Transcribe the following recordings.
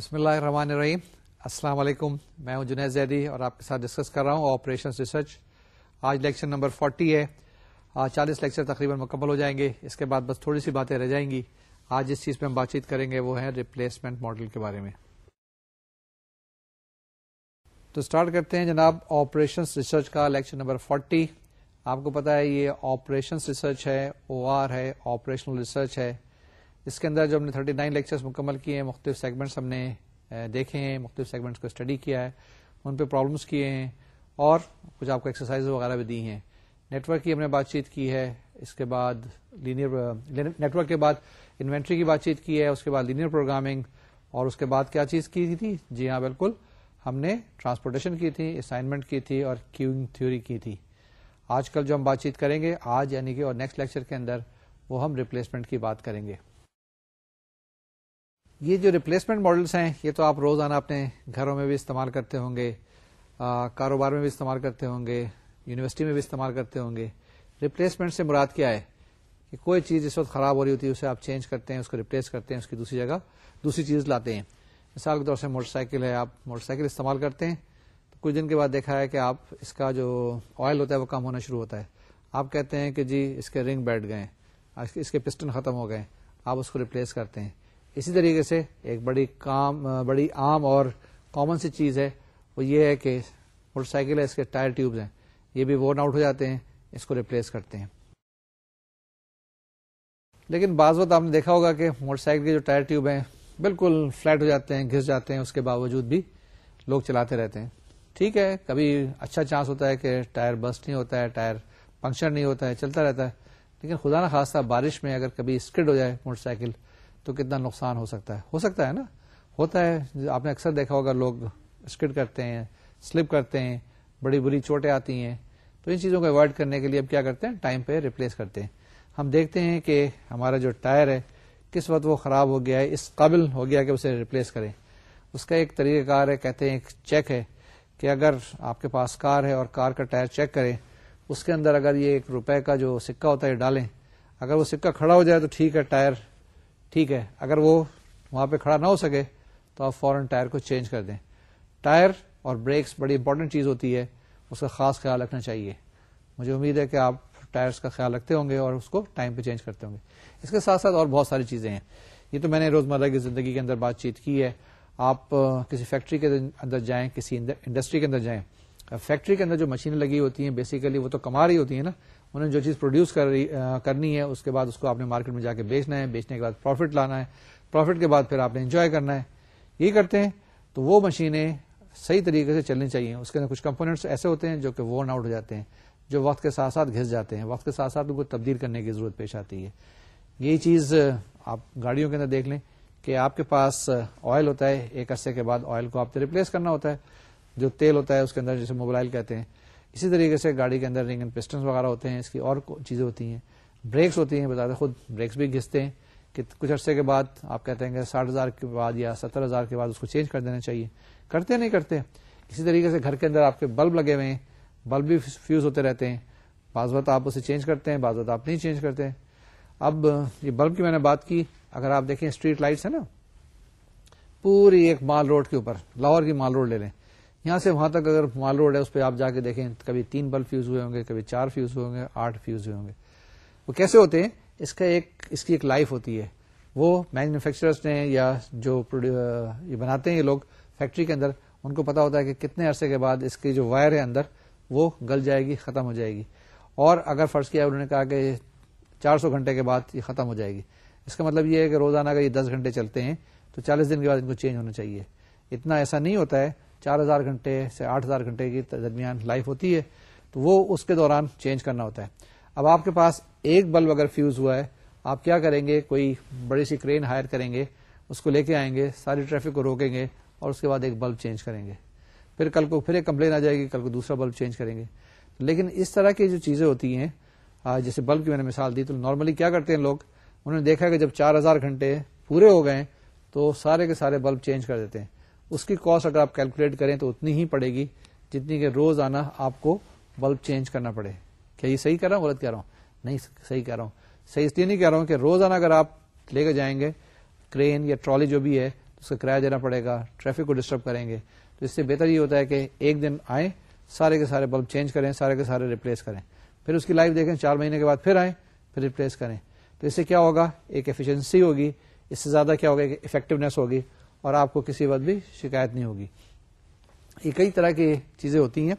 بسم اللہ الرحمن الرحیم السلام علیکم میں ہوں جنید زیدی اور آپ کے ساتھ ڈسکس کر رہا ہوں آپریشن ریسرچ آج لیکچر نمبر فورٹی ہے چالیس لیکچر تقریباً مکمل ہو جائیں گے اس کے بعد بس تھوڑی سی باتیں رہ جائیں گی آج جس چیز پہ ہم بات چیت کریں گے وہ ہے ریپلیسمنٹ ماڈل کے بارے میں تو سٹارٹ کرتے ہیں جناب آپریشن ریسرچ کا لیکچر نمبر فورٹی آپ کو پتا ہے یہ آپریشن ریسرچ ہے او آر ہے آپریشنل ریسرچ ہے اس کے اندر جو ہم نے تھرٹی نائن لیکچرس مکمل کیے ہیں مختلف سیگمنٹس ہم نے دیکھے ہیں مختلف سیگمنٹس کو اسٹڈی کیا ہے ان پہ پرابلمس کیے ہیں اور کچھ آپ کو ایکسرسائز وغیرہ بھی دی ہیں نیٹورک کی ہم نے بات چیت کی ہے اس کے بعد لینئر نیٹ ورک کے بعد انوینٹری کی بات چیت کی ہے اس کے بعد لینئر پروگرامنگ اور اس کے بعد کیا چیز کی تھی جی ہاں بالکل ہم نے ٹرانسپورٹیشن کی تھی اسائنمنٹ کی تھی اور کیوئنگ تھیوری کی تھی آج کل جو ہم بات چیت کریں گے آج یعنی کہ اور نیکسٹ لیکچر کے اندر وہ ہم ریپلیسمنٹ کی بات کریں گے یہ جو ریپلیسمنٹ ماڈلس ہیں یہ تو آپ روزانہ اپنے گھروں میں بھی استعمال کرتے ہوں گے کاروبار میں بھی استعمال کرتے ہوں گے یونیورسٹی میں بھی استعمال کرتے ہوں گے ریپلیسمنٹ سے مراد کیا ہے کہ کوئی چیز اس وقت خراب ہو رہی ہوتی ہے اسے آپ چینج کرتے ہیں اس کو ریپلیس کرتے ہیں اس کی دوسری جگہ دوسری چیز لاتے ہیں مثال کے طور سے موٹر سائیکل ہے آپ موٹر سائیکل استعمال کرتے ہیں تو کچھ دن کے بعد دیکھا ہے کہ آپ اس کا جو آئل ہوتا ہے وہ کم ہونا شروع ہوتا ہے آپ کہتے ہیں کہ جی اس کے رنگ بیٹھ گئے اس کے پسٹن ختم ہو گئے آپ اس کو ریپلیس کرتے ہیں اسی طریقے سے ایک بڑی کام بڑی عام اور کامن سی چیز ہے وہ یہ ہے کہ موٹر سائیکل ہے اس کے ٹائر ٹیوب ہیں یہ بھی ورن آؤٹ ہو جاتے ہیں اس کو ریپلیس کرتے ہیں لیکن بعض وقت آپ نے دیکھا ہوگا کہ موٹر سائیکل کے جو ٹائر ٹیوب ہیں بالکل فلیٹ ہو جاتے ہیں گھس جاتے ہیں اس کے باوجود بھی لوگ چلاتے رہتے ہیں ٹھیک ہے کبھی اچھا چانس ہوتا ہے کہ ٹائر بس نہیں ہوتا ہے ٹائر پنکچر نہیں ہوتا ہے چلتا رہتا ہے لیکن خدا خاصہ بارش میں اگر کبھی اسکڈ ہو جائے موٹر سائیکل تو کتنا نقصان ہو سکتا ہے ہو سکتا ہے نا ہوتا ہے آپ نے اکثر دیکھا ہوگا لوگ اسکڈ کرتے ہیں سلپ کرتے ہیں بڑی بری چوٹیں آتی ہیں تو ان چیزوں کو اوائڈ کرنے کے لیے ہم کیا کرتے ہیں ٹائم پہ ریپلیس کرتے ہیں ہم دیکھتے ہیں کہ ہمارا جو ٹائر ہے کس وقت وہ خراب ہو گیا ہے اس قابل ہو گیا کہ اسے ریپلیس کریں اس کا ایک طریقہ کار ہے کہتے ہیں ایک چیک ہے کہ اگر آپ کے پاس کار ہے اور کار کا ٹائر چیک کریں اس کے اندر اگر یہ ایک روپے کا جو سکہ ہوتا ہے ڈالیں اگر وہ سکہ کھڑا ہو جائے تو ٹھیک ہے ٹائر ٹھیک ہے اگر وہ وہاں پہ کھڑا نہ ہو سکے تو آپ فوراً ٹائر کو چینج کر دیں ٹائر اور بریکس بڑی امپورٹنٹ چیز ہوتی ہے اس کا خاص خیال رکھنا چاہیے مجھے امید ہے کہ آپ ٹائرس کا خیال رکھتے ہوں گے اور اس کو ٹائم پہ چینج کرتے ہوں گے اس کے ساتھ ساتھ اور بہت ساری چیزیں ہیں یہ تو میں نے روزمرہ کی زندگی کے اندر بات چیت کی ہے آپ کسی فیکٹری کے اندر جائیں کسی انڈسٹری کے اندر جائیں فیکٹری کے اندر جو مشینیں لگی ہوتی ہیں بیسیکلی وہ تو کما رہی ہوتی ہیں نا انہوں نے جو چیز پروڈیوس کرنی ہے اس کے بعد اس کو آپ نے مارکیٹ میں جا کے بیچنا ہے بیچنے کے بعد پروفٹ لانا ہے پروفٹ کے بعد پھر آپ نے انجوائے کرنا ہے یہ کرتے ہیں تو وہ مشینیں صحیح طریقے سے چلنی چاہیے اس کے اندر کچھ کمپونیٹس ایسے ہوتے ہیں جو کہ ورن آؤٹ ہو جاتے ہیں جو وقت کے ساتھ ساتھ گھس جاتے ہیں وقت کے ساتھ ساتھ ان کو تبدیل کرنے کی ضرورت پیش آتی ہے یہ چیز آپ گاڑیوں کے اندر دیکھ لیں کہ آپ کے پاس آئل ہوتا ہے ایک عرصے کے بعد آئل کو آپ نے ریپلیس کرنا ہوتا ہے جو تیل ہوتا ہے اس کے اندر جسے موبائل کہتے ہیں اسی طریقے سے گاڑی کے اندر رنگ اینڈ پسٹنس وغیرہ ہوتے ہیں اس کی اور چیزیں ہوتی ہیں بریکس ہوتی ہیں بتاتے خود بریکس بھی گھستے ہیں کہ کچھ عرصے کے بعد آپ کہتے ہیں کہ ساٹھ ہزار کے بعد یا ستر ہزار کے بعد اس کو چینج کر دینا چاہیے کرتے نہیں کرتے اسی طریقے سے گھر کے اندر آپ کے بلب لگے ہوئے ہیں بلب بھی فیوز ہوتے رہتے ہیں بعض بات آپ اسے چینج کرتے ہیں بعض بات آپ نہیں چینج کرتے اب یہ بلب کی میں نے بات کی اگر آپ دیکھیں اسٹریٹ لائٹس ہے نا پوری ایک مال روڈ کے اوپر لاہور کی مال روڈ لے لیں یہاں سے وہاں تک اگر مال روڈ ہے اس پہ آپ جا کے دیکھیں کبھی تین بلب فیوز ہوئے ہوں گے کبھی چار فیوز ہوئے ہوں گے آٹھ فیوز ہوئے ہوں گے وہ کیسے ہوتے ہیں اس کا ایک اس کی ایک لائف ہوتی ہے وہ مینوفیکچررس نے یا جو یہ بناتے ہیں یہ لوگ فیکٹری کے اندر ان کو پتا ہوتا ہے کہ کتنے عرصے کے بعد اس کی جو وائر ہے اندر وہ گل جائے گی ختم ہو جائے گی اور اگر فرض کیا انہوں نے کہا کہ چار سو گھنٹے کے بعد یہ ختم ہو جائے گی اس کا مطلب یہ ہے کہ روزانہ اگر یہ دس گھنٹے چلتے ہیں تو چالیس دن کے بعد ان کو چینج ہونا چاہیے اتنا ایسا نہیں ہوتا ہے چار ہزار گھنٹے سے آٹھ ہزار گھنٹے کی درمیان لائف ہوتی ہے تو وہ اس کے دوران چینج کرنا ہوتا ہے اب آپ کے پاس ایک بلب اگر فیوز ہوا ہے آپ کیا کریں گے کوئی بڑی سی کرین ہائر کریں گے اس کو لے کے آئیں گے ساری ٹریفک کو روکیں گے اور اس کے بعد ایک بلب چینج کریں گے پھر کل کو پھر ایک کمپلین آ جائے گی کل کو دوسرا بلب چینج کریں گے لیکن اس طرح کی جو چیزیں ہوتی ہیں جیسے بلب کی میں نے مثال دی تو نارملی کیا کرتے ہیں لوگ انہوں نے دیکھا کہ جب چار ہزار گھنٹے پورے ہو گئے تو سارے کے سارے بلب چینج کر دیتے ہیں اس کی کاسٹ اگر آپ کیلکولیٹ کریں تو اتنی ہی پڑے گی جتنی کہ روز آنا آپ کو بلب چینج کرنا پڑے کیا یہ صحیح کر رہا ہوں غلط کہہ رہا ہوں نہیں صحیح کہہ رہا ہوں صحیح اس لیے نہیں کہہ رہا ہوں کہ روز آنا اگر آپ لے کے جائیں گے کرین یا ٹرالی جو بھی ہے تو اس کا کرایہ دینا پڑے گا ٹریفک کو ڈسٹرب کریں گے تو اس سے بہتر یہ ہوتا ہے کہ ایک دن آئیں سارے کے سارے بلب چینج کریں سارے کے سارے ریپلیس کریں پھر اس کی لائف دیکھیں چار مہینے کے بعد پھر آئیں پھر ریپلیس کریں تو اس سے کیا ہوگا ایک ایفیشنسی ہوگی اس سے زیادہ کیا ہوگا ایک افیکٹونیس ہوگی اور آپ کو کسی وقت بھی شکایت نہیں ہوگی یہ کئی طرح کی چیزیں ہوتی ہیں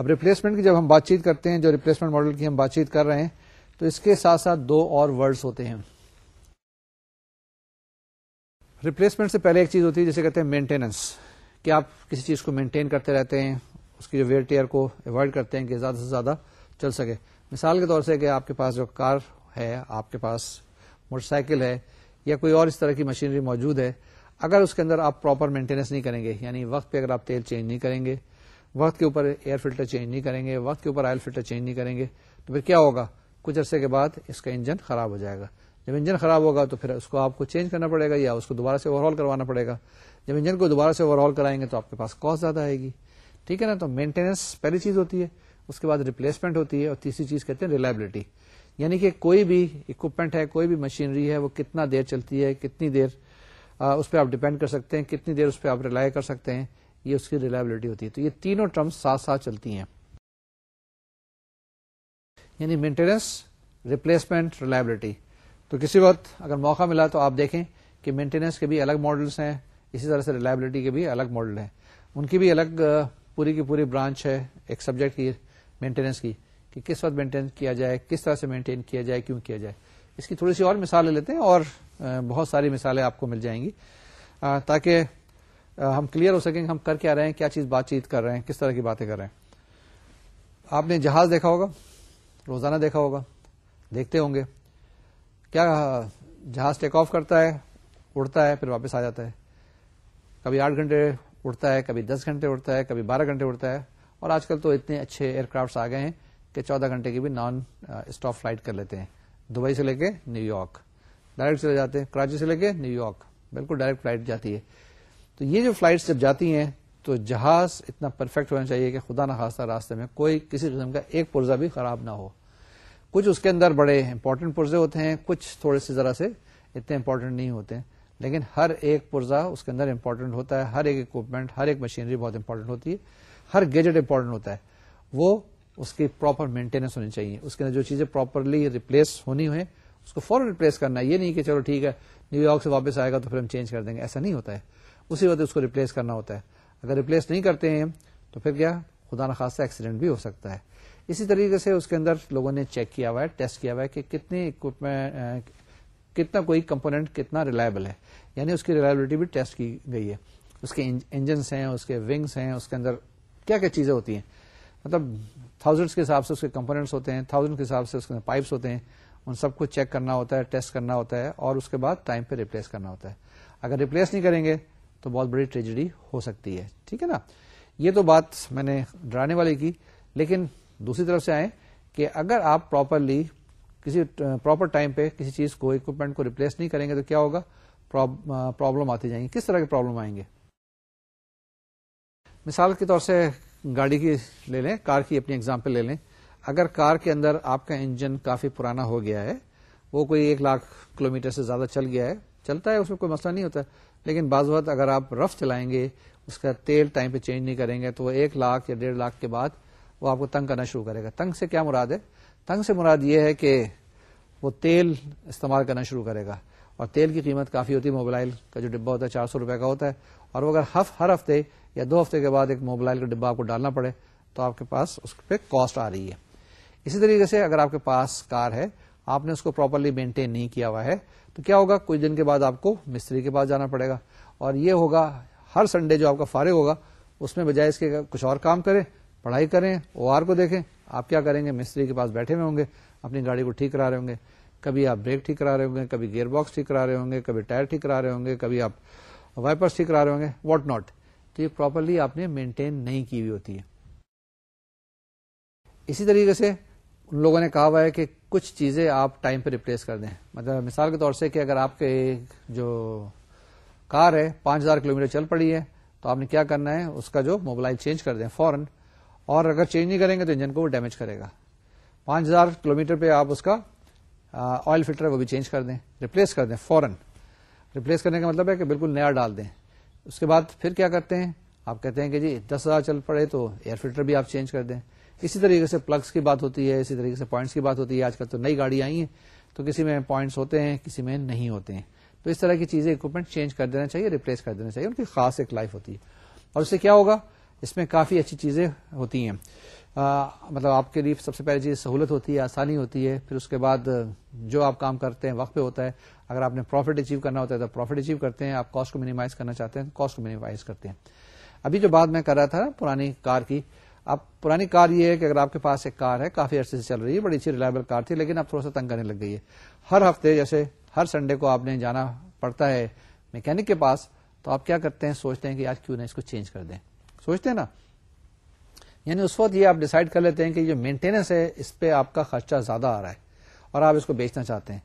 اب ریپلیسمنٹ کی جب ہم بات چیت کرتے ہیں جو ریپلیسمنٹ ماڈل کی ہم بات چیت کر رہے ہیں تو اس کے ساتھ ساتھ دو اور ورڈز ہوتے ہیں ریپلیسمنٹ سے پہلے ایک چیز ہوتی ہے جسے کہتے ہیں مینٹیننس کہ آپ کسی چیز کو مینٹین کرتے رہتے ہیں اس کی جو ویئر ٹیئر کو اوائڈ کرتے ہیں کہ زیادہ سے زیادہ چل سکے مثال کے طور سے کہ آپ کے پاس جو کار ہے آپ کے پاس موٹر سائیکل ہے یا کوئی اور اس طرح کی مشینری موجود ہے اگر اس کے اندر آپ پراپر مینٹیننس نہیں کریں گے یعنی وقت پہ اگر آپ تیل چینج نہیں کریں گے وقت کے اوپر ایئر فلٹر چینج نہیں کریں گے وقت کے اوپر آئل فلٹر چینج نہیں کریں گے تو پھر کیا ہوگا کچھ عرصے کے بعد اس کا انجن خراب ہو جائے گا جب انجن خراب ہوگا تو پھر اس کو آپ کو چینج کرنا پڑے گا یا اس کو دوبارہ سے اوور کروانا پڑے گا جب انجن کو دوبارہ سے اوور کرائیں گے تو آپ کے پاس کاسٹ زیادہ آئے گی ٹھیک ہے نا تو مینٹیننس پہلی چیز ہوتی ہے اس کے بعد ریپلیسمنٹ ہوتی ہے اور تیسری چیز کہتے ہیں ریلائبلٹی یعنی کہ کوئی بھی اکوپمنٹ ہے کوئی بھی مشینری ہے وہ کتنا دیر چلتی ہے کتنی دیر اس پہ آپ ڈیپینڈ کر سکتے ہیں کتنی دیر اس پہ آپ ریلائی کر سکتے ہیں یہ اس کی ریلائبلٹی ہوتی ہے تو یہ تینوں ٹرمز ساتھ ساتھ چلتی ہیں یعنی مینٹیننس ریپلیسمنٹ ریلائبلٹی تو کسی وقت اگر موقع ملا تو آپ دیکھیں کہ مینٹیننس کے بھی الگ ماڈلس ہیں اسی طرح سے ریلائبلٹی کے بھی الگ ماڈل ہیں ان کی بھی الگ پوری کی پوری برانچ ہے ایک سبجیکٹ کی مینٹیننس کی کہ کس وقت مینٹین کیا جائے کس طرح سے مینٹین کیا جائے کیوں کیا جائے اس کی تھوڑی سی اور مثال لے لیتے ہیں اور بہت ساری مثالیں آپ کو مل جائیں گی تاکہ ہم کلیئر ہو سکیں ہم کر کے آ رہے ہیں کیا چیز بات چیت کر رہے ہیں کس طرح کی باتیں کر رہے ہیں آپ نے جہاز دیکھا ہوگا روزانہ دیکھا ہوگا دیکھتے ہوں گے کیا جہاز ٹیک آف کرتا ہے اڑتا ہے پھر واپس آ جاتا ہے کبھی آٹھ گھنٹے اڑتا ہے کبھی دس گھنٹے اڑتا ہے کبھی بارہ گھنٹے اڑتا ہے اور آج کل تو اتنے اچھے ایئر کرافٹس آ گئے ہیں کہ چودہ گھنٹے کی بھی نان اسٹاپ فلائٹ کر لیتے ہیں دبئی سے لے کے نیو یارک ڈائریکٹ چلے جاتے ہیں کراچی سے لے کے نیو یارک بالکل ڈائریکٹ فلائٹ جاتی ہے تو یہ جو فلائٹ جب جاتی ہیں تو جہاز اتنا پرفیکٹ ہونا چاہیے کہ خدا نہ خاصہ راستے میں کوئی کسی قسم کا ایک پرزا بھی خراب نہ ہو کچھ اس کے اندر بڑے امپورٹنٹ پرزے ہوتے ہیں کچھ تھوڑے سے ذرا سے اتنے امپورٹنٹ نہیں ہوتے ہیں لیکن ہر ایک پرزا اس کے اندر امپورٹنٹ ہوتا ہے ہر ایک اکوپمنٹ ہر ایک مشینری بہت امپورٹنٹ ہوتی ہے ہر گیجٹ امپورٹنٹ ہوتا ہے وہ اس کی پراپر مینٹیننس ہونی چاہیے اس کے اندر جو چیزیں پراپرلی ریپلیس ہونی ہوئی اس کو فوراً ریپلیس کرنا ہے یہ نہیں کہ چلو ٹھیک ہے نیو یارک سے واپس آئے گا تو پھر ہم چینج کر دیں گے ایسا نہیں ہوتا ہے اسی وقت اس کو ریپلیس کرنا ہوتا ہے اگر ریپلیس نہیں کرتے ہیں تو پھر کیا خدا نخواستہ ایکسیڈنٹ بھی ہو سکتا ہے اسی طریقے سے اس کے اندر لوگوں نے چیک کیا ہوا ہے ٹیسٹ کیا ہوا ہے کہ کتنے کتنا کوئی کمپونیٹ کتنا ریلائبل ہے یعنی اس کی ریلائبلٹی بھی ٹیسٹ کی گئی ہے اس کے انجنس ہیں اس کے ونگس ہیں اس کے اندر کیا کیا چیزیں ہوتی ہیں مطلب تھاؤزینڈس کے حساب سے اس کے کمپونیٹس ہوتے ہیں تھاؤزینڈ کے حساب سے اس کے پائپس ہوتے ہیں ان سب کو چیک کرنا ہوتا ہے ٹیسٹ کرنا ہوتا ہے اور اس کے بعد ٹائم پہ ریپلیس کرنا ہوتا ہے اگر ریپلیس نہیں کریں گے تو بہت بڑی ٹریجڈی ہو سکتی ہے ٹھیک ہے نا یہ تو بات میں نے ڈرانے والی کی لیکن دوسری طرف سے آئیں کہ اگر آپ پراپرلی کسی پراپر ٹائم پہ کسی چیز کو اکوپمنٹ کو ریپلیس نہیں کریں گے تو کیا ہوگا پرابلم آتی جائیں گے کس طرح کے پرابلم آئیں گے مثال کے طور سے گاڑی کی لے لیں کار کی اپنی اگزامپل لے لیں اگر کار کے اندر آپ کا انجن کافی پرانا ہو گیا ہے وہ کوئی ایک لاکھ کلو سے زیادہ چل گیا ہے چلتا ہے اس میں کوئی مسئلہ نہیں ہوتا لیکن بعض وقت اگر آپ رف چلائیں گے اس کا تیل ٹائم پہ چینج نہیں کریں گے تو وہ ایک لاکھ یا ڈیڑھ لاکھ کے بعد وہ آپ کو تنگ کرنا شروع کرے گا تنگ سے کیا مراد ہے تنگ سے مراد یہ ہے کہ وہ تیل استعمال کرنا شروع کرے گا اور تیل کی قیمت کافی ہوتی ہے موبائل کا جو ڈبہ ہوتا ہے چار سو روپے کا ہوتا ہے اور وہ اگر ہف ہر ہفتے یا دو ہفتے کے بعد ایک موبائل کا ڈبا آپ کو ڈالنا پڑے تو آپ کے پاس اس پہ کاسٹ آ رہی ہے اسی طریقے سے اگر آپ کے پاس کار ہے آپ نے اس کو پراپرلی مینٹین نہیں کیا ہوا ہے تو کیا ہوگا کچھ دن کے بعد آپ کو مستری کے پاس جانا پڑے گا اور یہ ہوگا ہر سنڈے جو آپ کا فارغ ہوگا اس میں بجائے اس کے کچھ اور کام کریں پڑھائی کریں او آر کو دیکھیں آپ کیا کریں گے مستری کے پاس بیٹھے ہوئے ہوں گے اپنی گاڑی کو ٹھیک کرا رہے ہوں گے کبھی آپ بریک ٹھیک کرا رہے ہوں گے کبھی گیئر باکس ٹھیک کرا رہے ہوں گے کبھی ٹائر ٹھیک کرا رہے ہوں گے کبھی آپ وائپرس ٹھیک کرا رہے ہوں گے واٹ ناٹ تو یہ پراپرلی آپ نے مینٹین نہیں کی ہوئی ہوتی ہے اسی طریقے سے ان لوگوں نے کہا ہوا ہے کہ کچھ چیزیں آپ ٹائم پہ ریپلیس کر دیں مطلب مثال کے طور سے کہ اگر آپ کے جو کار ہے پانچ ہزار کلو میٹر چل پڑی ہے تو آپ نے کیا کرنا ہے اس کا جو موبائل چینج کر دیں فوراً اور اگر چینج نہیں کریں گے تو انجن کو وہ ڈیمیج کرے گا پانچ ہزار کلو میٹر پہ آپ اس کا آئل فلٹر وہ بھی چینج کر دیں ریپلیس کر دیں فوراً ریپلیس کرنے کا مطلب ہے کہ بالکل نیا ڈال دیں اس کے بعد پھر کیا کرتے ہیں آپ کہتے ہیں کہ جی دس ہزار چل پڑے تو ایئر فلٹر بھی آپ چینج کر دیں اسی طریقے سے پلگس کی بات ہوتی ہے اسی طریقے سے پوائنٹس کی بات ہوتی ہے آج کل تو نئی گاڑی آئی ہیں تو کسی میں پوائنٹس ہوتے ہیں کسی میں نہیں ہوتے ہیں تو اس طرح کی چیزیں اکوپمنٹ چینج کر دینا چاہیے ریپلیس کر دینا چاہیے ان کی خاص ایک لائف ہوتی ہے اور اس سے کیا ہوگا اس میں کافی اچھی چیزیں ہوتی ہیں آ, مطلب آپ کے لیے سب سے پہلے چیز سہولت ہوتی ہے آسانی ہوتی ہے پھر اس کے بعد جو آپ کام کرتے ہیں وقت پہ ہوتا ہے اگر آپ نے پروفٹ اچیو کرنا ہوتا ہے تو پروفٹ اچیو کرتے ہیں آپ کاسٹ کو مینیمائز کرنا چاہتے ہیں کاسٹ کو مینیمائز کرتے ہیں ابھی جو بات میں کر رہا تھا پرانی کار کی اب پرانی کار یہ ہے کہ اگر آپ کے پاس ایک کار ہے کافی عرصے سے چل رہی ہے بڑی اچھی ریلائبل کار تھی لیکن اب تھوڑا سا تنگ کرنے لگ گئی ہے ہر ہفتے جیسے ہر سنڈے کو آپ نے جانا پڑتا ہے میکینک کے پاس تو آپ کیا کرتے ہیں سوچتے ہیں کہ آج کیوں نہ اس کو چینج کر دیں سوچتے ہیں نا یعنی اس وقت یہ آپ ڈیسائڈ کر لیتے ہیں کہ جو مینٹیننس ہے اس پہ آپ کا خرچہ زیادہ آ رہا ہے اور آپ اس کو بیچنا چاہتے ہیں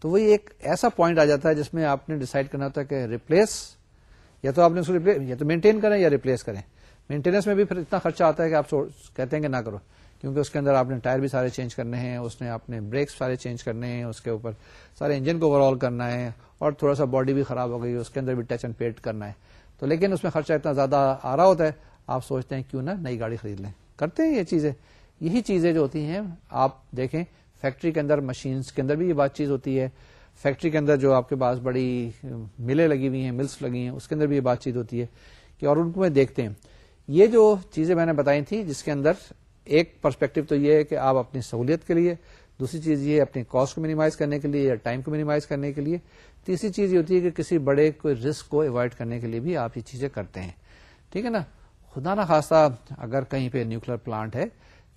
تو وہی ایک ایسا پوائنٹ آ جاتا ہے جس میں آپ نے ڈیسائڈ کرنا ہوتا ہے کہ ریپلیس یا تو آپ نے اس کو یا تو مینٹین کریں یا ریپلیس کریں مینٹیننس میں بھی پھر اتنا خرچہ آتا ہے کہ آپ کہتے ہیں کہ نہ کرو کیونکہ اس کے اندر آپ نے ٹائر بھی سارے چینج کرنے ہیں اس نے اپنے بریکس سارے چینج کرنے ہیں اس کے اوپر سارے انجن کو اوور آل کرنا ہے اور تھوڑا سا باڈی بھی خراب ہو گئی اس کے اندر بھی ٹچ اینڈ پیٹ کرنا ہے تو لیکن اس میں خرچہ اتنا زیادہ آ رہا ہوتا ہے آپ سوچتے ہیں کیوں نہ نئی گاڑی خرید لیں کرتے ہیں یہ چیزیں یہی چیزیں جو ہوتی ہیں آپ دیکھیں فیکٹری کے اندر مشینس کے اندر بھی یہ بات چیز ہوتی ہے فیکٹری کے اندر جو آپ کے پاس بڑی ملیں لگی ہوئی ہیں ملس لگی ہیں اس کے اندر بھی یہ بات چیت ہوتی ہے کہ اور ان کو میں دیکھتے ہیں یہ جو چیزیں میں نے بتائی تھی جس کے اندر ایک پرسپیکٹو تو یہ ہے کہ آپ اپنی سہولت کے لیے دوسری چیز یہ اپنی کاسٹ کو منیمائز کرنے کے لیے یا ٹائم کو مینیمائز کرنے کے لیے تیسری چیز یہ ہوتی ہے کہ کسی بڑے کوئی رسک کو اوائڈ کرنے کے لیے بھی آپ یہ چیزیں کرتے ہیں ٹھیک ہے نا خدا نا خاصہ اگر کہیں پہ نیوکل پلانٹ ہے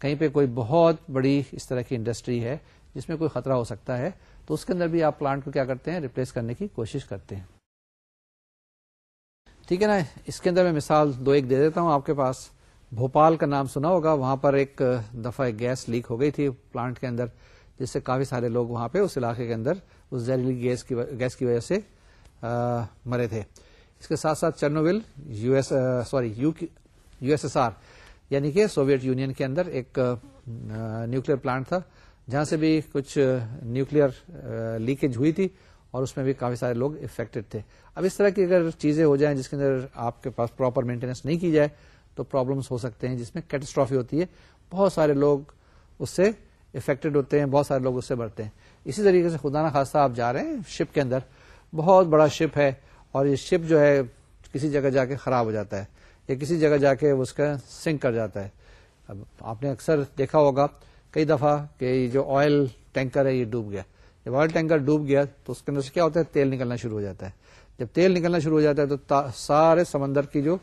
کہیں پہ کوئی بہت بڑی اس طرح کی انڈسٹری ہے جس میں کوئی خطرہ ہو سکتا ہے تو اس کے اندر بھی آپ پلانٹ کو کیا کرتے ہیں ریپلیس کرنے کی کوشش کرتے ہیں ٹھیک ہے نا اس کے اندر میں مثال دو ایک دے دیتا ہوں آپ کے پاس بھوپال کا نام سنا ہوگا وہاں پر ایک دفعہ ایک گیس لیک ہو گئی تھی پلانٹ کے اندر جس سے کافی سارے لوگ وہاں پہ اس علاقے کے اندر اس زہریلی گیس کی گیس کی وجہ سے مرے تھے اس کے ساتھ ساتھ U S sorry U S S R یعنی کہ سوویٹ یونین کے اندر ایک نیوکل پلانٹ تھا جہاں سے بھی کچھ نیوکل لیکیج ہوئی تھی اور اس میں بھی کافی سارے لوگ افیکٹڈ تھے اب اس طرح کی اگر چیزیں ہو جائیں جس کے اندر آپ کے پاس پراپر مینٹیننس نہیں کی جائے تو پرابلمس ہو سکتے ہیں جس میں کیٹسٹرافی ہوتی ہے بہت سارے لوگ اس سے افیکٹڈ ہوتے ہیں بہت سارے لوگ اس سے بڑھتے ہیں اسی طریقے سے خدا نا خاصہ آپ جا رہے ہیں شپ کے اندر بہت بڑا شپ ہے اور یہ شپ جو ہے کسی جگہ جا کے خراب ہو جاتا ہے یا کسی جگہ جا کے اس کا سنک کر جاتا ہے اب آپ نے اکثر دیکھا ہوگا کئی دفعہ کہ یہ جو آئل ٹینکر ہے یہ ڈوب گیا جب آئل ٹینکر ڈوب گیا تو اس کے اندر سے کیا ہوتا ہے تیل نکلنا شروع ہو جاتا ہے جب تیل نکلنا شروع ہو جاتا ہے تو سارے سمندر کی جو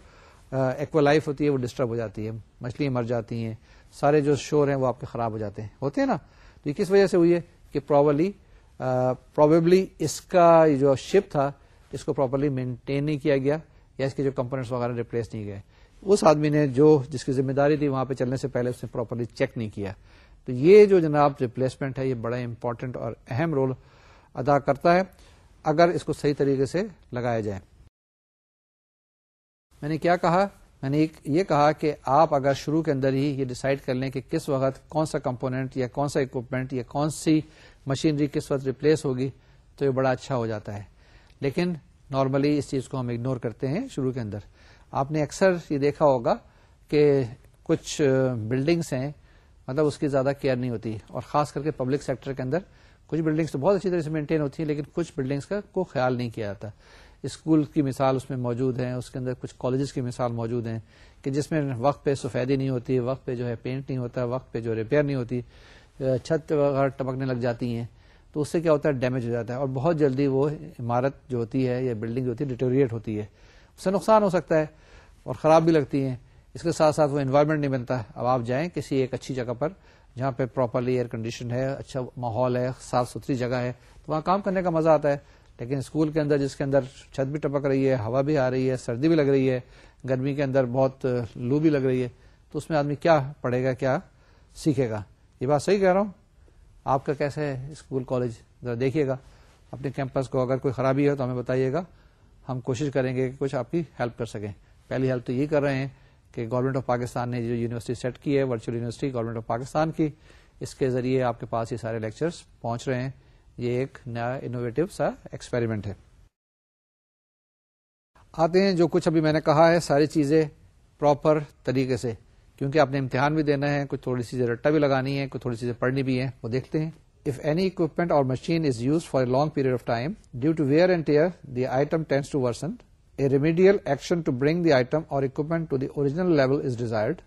ایکو لائف ہوتی ہے وہ ڈسٹرب ہو جاتی ہے مچھلی مر جاتی ہیں سارے جو شور ہیں وہ آپ کے خراب ہو جاتے ہیں ہوتے ہیں نا تو یہ کس وجہ سے ہوئی ہے کہ پرابرلی پروبیبلی اس کا جو شپ تھا اس کو پراپرلی مینٹین نہیں کیا گیا یا اس کے جو کمپونیٹس وغیرہ ریپلیس نہیں گئے اس آدمی نے جو جس کی ذمہ داری تھی وہاں پہ چلنے سے پہلے اس نے پراپرلی چیک نہیں کیا تو یہ جو جناب ریپلیسمنٹ ہے یہ بڑا امپورٹنٹ اور اہم رول ادا کرتا ہے اگر اس کو صحیح طریقے سے لگایا جائے میں نے کیا کہا میں نے یہ کہا کہ آپ اگر شروع کے اندر ہی یہ ڈیسائیڈ کر لیں کہ کس وقت کون سا کمپوننٹ یا کون سا اکوپمنٹ یا کون سی مشینری کس وقت ریپلیس ہوگی تو یہ بڑا اچھا ہو جاتا ہے لیکن نارملی اس چیز کو ہم اگنور کرتے ہیں شروع کے اندر آپ نے اکثر یہ دیکھا ہوگا کہ کچھ بلڈنگس ہیں مطلب اس کی زیادہ کیئر نہیں ہوتی اور خاص کر کے پبلک سیکٹر کے اندر کچھ بلڈنگس تو بہت اچھی طرح سے مینٹین ہوتی ہیں لیکن کچھ بلڈنگس کا کوئی خیال نہیں کیا جاتا اسکول کی مثال اس میں موجود ہیں اس کے اندر کچھ کالجز کی مثال موجود ہیں کہ جس میں وقت پہ سفیدی نہیں ہوتی وقت پہ جو ہے پینٹ نہیں ہوتا وقت پہ جو ریپیئر نہیں ہوتی چھت وغیرہ ٹپکنے لگ جاتی ہیں تو اس سے کیا ہوتا ہے ڈیمیج ہو جاتا ہے اور بہت جلدی وہ عمارت جو ہوتی ہے یا بلڈنگ جو ہوتی ہے ڈیٹوریٹ ہوتی ہے اس سے نقصان ہو سکتا ہے اور خراب بھی لگتی ہیں اس کے ساتھ ساتھ وہ انوائرمنٹ نہیں بنتا اب آپ جائیں کسی ایک اچھی جگہ پر جہاں پہ پراپرلی ایئر کنڈیشن ہے اچھا ماحول ہے صاف ستھری جگہ ہے تو وہاں کام کرنے کا مزہ آتا ہے لیکن اسکول کے اندر جس کے اندر چھت بھی ٹپک رہی ہے ہوا بھی آ رہی ہے سردی بھی لگ رہی ہے گرمی کے اندر بہت لو بھی لگ رہی ہے تو اس میں آدمی کیا پڑھے گا کیا سیکھے گا یہ بات صحیح کہہ رہا ہوں آپ کا کیسا ہے اسکول کالج ذرا دیکھیے گا اپنے کیمپس کو اگر کوئی خرابی ہے تو ہمیں بتائیے گا ہم کوشش کریں گے کہ کچھ آپ کی ہیلپ کر سکیں پہلی ہیلپ تو یہ کر رہے ہیں کہ گورنمنٹ آف پاکستان نے جو یونیورسٹی سیٹ کی ہے virtual university government of Pakistan کی اس کے ذریعے آپ کے پاس یہ سارے لیکچرز پہنچ رہے ہیں یہ ایک نیا انوویٹو سا ایکسپیریمنٹ ہے آتے ہیں جو کچھ ابھی میں نے کہا ہے ساری چیزیں پراپر طریقے سے کیونکہ آپ نے امتحان بھی دینا ہے کچھ تھوڑی سی رٹا بھی لگانی ہے کچھ تھوڑی چیزیں پڑھنی بھی ہے وہ دیکھتے ہیں if any equipment or machine is use for a long period of time due to wear and tear the item tends to worsen a remedial action to bring the item or equipment to the original level is desired,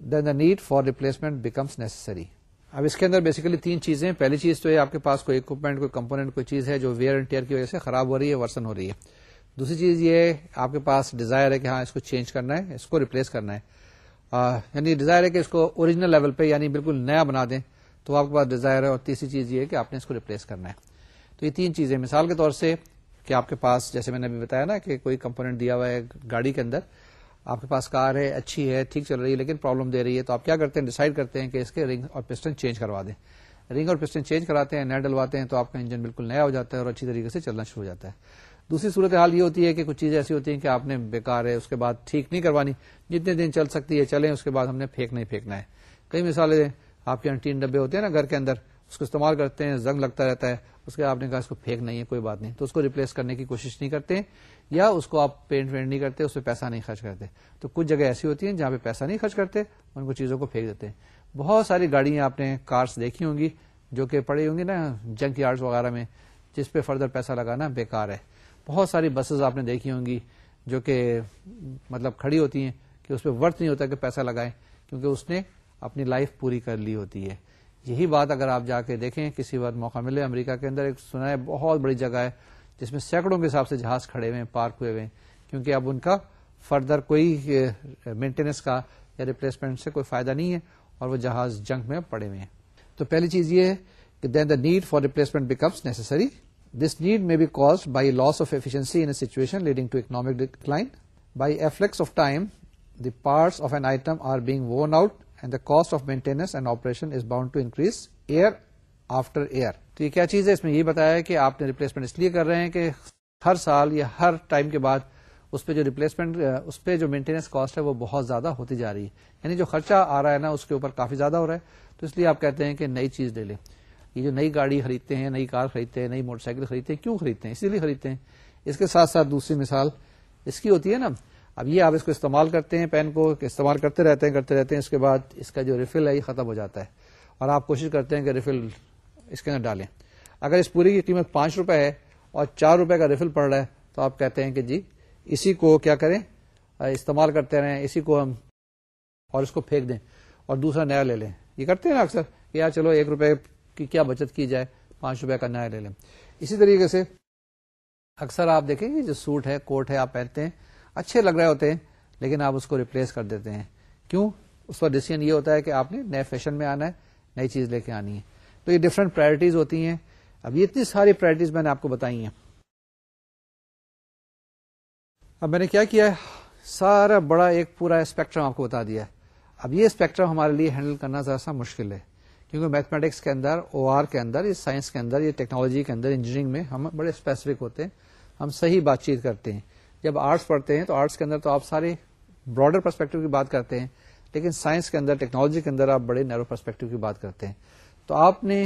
then the need for replacement becomes necessary. اب اس کے اندر basically تین چیزیں پہلی چیز تو یہ آپ کے پاس کوئی اکوپمنٹ کوئی کمپونیٹ کوئی چیز ہے جو ویئر اینڈ ٹیئر کی وجہ سے خراب ہو رہی ہے ورسن ہو رہی ہے دوسری چیز یہ آپ کے پاس ڈیزائر ہے کہ ہاں اس کو چینج کرنا ہے اس کو ریپلیس کرنا ہے آ, یعنی ڈیزائر ہے کہ اس کو اوریجنل لیول پہ یعنی بالکل نیا بنا دیں تو آپ کے پاس ڈیزائر ہے اور تیسری چیز یہ ہے کہ آپ نے اس کو ریپلیس کرنا ہے تو یہ تین چیزیں مثال کے طور سے کہ آپ کے پاس جیسے میں نے ابھی بتایا نا کہ کوئی کمپوننٹ دیا ہوا ہے گاڑی کے اندر آپ کے پاس کار ہے اچھی ہے ٹھیک چل رہی ہے لیکن پرابلم دے رہی ہے تو آپ کیا کرتے ہیں ڈیسائڈ کرتے ہیں کہ اس کے رنگ اور پسٹن چینج کروا دیں رنگ اور پسٹن چینج کراتے ہیں نیا ڈلواتے ہیں تو آپ کا انجن بالکل نیا ہو جاتا ہے اور اچھی طریقے سے چلنا شروع ہو جاتا ہے دوسری صورت حال یہ ہوتی ہے کہ کچھ چیزیں ایسی ہوتی ہیں کہ آپ نے بےکار ہے اس کے بعد ٹھیک نہیں کروانی جتنے دن چل سکتی ہے چلیں اس کے بعد ہم نے پھینکنا ہی پھینکنا ہے کئی مثالیں آپ کے تین ڈبے ہوتے ہیں نا گھر کے اندر اس کو استعمال کرتے ہیں زنگ لگتا رہتا ہے اس کے آپ نے کہا اس کو پھینک نہیں ہے کوئی بات نہیں تو اس کو ریپلیس کرنے کی کوشش نہیں کرتے یا اس کو آپ پینٹ وینٹ نہیں کرتے اس پہ پیسہ نہیں خرچ کرتے تو کچھ جگہ ایسی ہوتی ہیں جہاں پہ پیسہ نہیں خرچ کرتے ان کو چیزوں کو پھینک دیتے ہیں بہت ساری گاڑیاں آپ نے کارس دیکھی ہوں گی جو کہ پڑی ہوں گی نا جنک یارڈ وغیرہ میں جس پہ فردر پیسہ لگانا بیکار ہے بہت ساری بسز آپ نے دیکھی ہوں گی جو کہ مطلب کھڑی ہوتی ہیں کہ اس پہ ورتھ نہیں ہوتا کہ پیسہ لگائیں کیونکہ اس نے اپنی لائف پوری کر لی ہوتی ہے یہی بات اگر آپ جا کے دیکھیں کسی وقت موقع ملے امریکہ کے اندر ایک سنا بہت بڑی جگہ ہے جس میں سینکڑوں کے حساب سے جہاز کھڑے ہوئے ہیں پارک ہوئے ہوئے ہیں کیونکہ اب ان کا فردر کوئی مینٹیننس کا یا ریپلیسمنٹ سے کوئی فائدہ نہیں ہے اور وہ جہاز جنگ میں پڑے ہوئے ہیں تو پہلی چیز یہ ہے کہ then the need for replacement becomes necessary this need may be caused by loss of efficiency in leading to economic decline by efflux of time the parts of an item are being worn out and the cost of maintenance and operation is bound to increase year after year تو یہ کیا چیز ہے اس میں یہ بتایا کہ آپ نے ریپلیسمنٹ اس لیے کر رہے ہیں کہ ہر سال یا ہر ٹائم کے بعد اس پہ جو مینٹیننس کاسٹ ہے وہ بہت زیادہ ہوتی جا رہی ہے یعنی جو خرچہ آ رہا ہے نا اس کے اوپر کافی زیادہ ہو رہا ہے تو اس لیے آپ کہتے ہیں کہ نئی چیز لے لیں یہ جو نئی گاڑی خریدتے ہیں نئی کار خریدتے ہیں نئی موٹر سائیکل خریدتے ہیں کیوں خریدتے ہیں اسی لیے خریدتے ہیں اس کے ساتھ ساتھ دوسری مثال اس کی ہوتی ہے نا اب یہ آپ اس کو استعمال کرتے ہیں پین کو استعمال کرتے رہتے ہیں کرتے رہتے ہیں اس کے بعد اس کا جو ریفل ہے یہ ختم ہو جاتا ہے اور آپ کوشش کرتے ہیں کہ ریفل اس کے اندر ڈالیں اگر اس پوری کی قیمت پانچ روپے ہے اور چار روپے کا ریفل پڑ رہا ہے تو آپ کہتے ہیں کہ جی اسی کو کیا کریں استعمال کرتے رہیں اسی کو ہم اور اس کو پھینک دیں اور دوسرا نیا لے لیں یہ کرتے ہیں نا اکثر کہ یار چلو ایک روپے کی کیا بچت کی جائے پانچ روپے کا نیا لے لیں اسی طریقے سے اکثر آپ دیکھیں جو سوٹ ہے کوٹ ہے آپ پہنتے ہیں اچھے لگ رہے ہوتے ہیں لیکن آپ اس کو ریپلیس کر دیتے ہیں کیوں اس پر ڈیسیزن یہ ہوتا ہے کہ آپ نے نئے فیشن میں آنا ہے نئی چیز لے کے آنی ہے تو یہ ڈفرینٹ پرائرٹیز ہوتی ہیں اب یہ اتنی ساری پرائرٹیز میں نے آپ کو بتائی ہیں اب میں نے کیا کیا ہے سارا بڑا ایک پورا اسپیکٹرم آپ کو بتا دیا ہے اب یہ اسپیکٹرم ہمارے لیے ہینڈل کرنا ذرا سا مشکل ہے کیونکہ میتھمیٹکس کے اندر او آر کے اندر سائنس کے اندر یا ٹیکنالوجی کے اندر انجینئرنگ میں ہم بڑے اسپیسیفک ہوتے ہیں ہم صحیح بات چیت کرتے ہیں جب آرٹس پڑھتے ہیں تو آرٹس کے اندر تو آپ سارے براڈر پرسپیکٹو کی بات کرتے ہیں لیکن سائنس کے اندر ٹیکنالوجی کے اندر آپ بڑے نیرو پرسپیکٹو کی بات کرتے ہیں تو آپ نے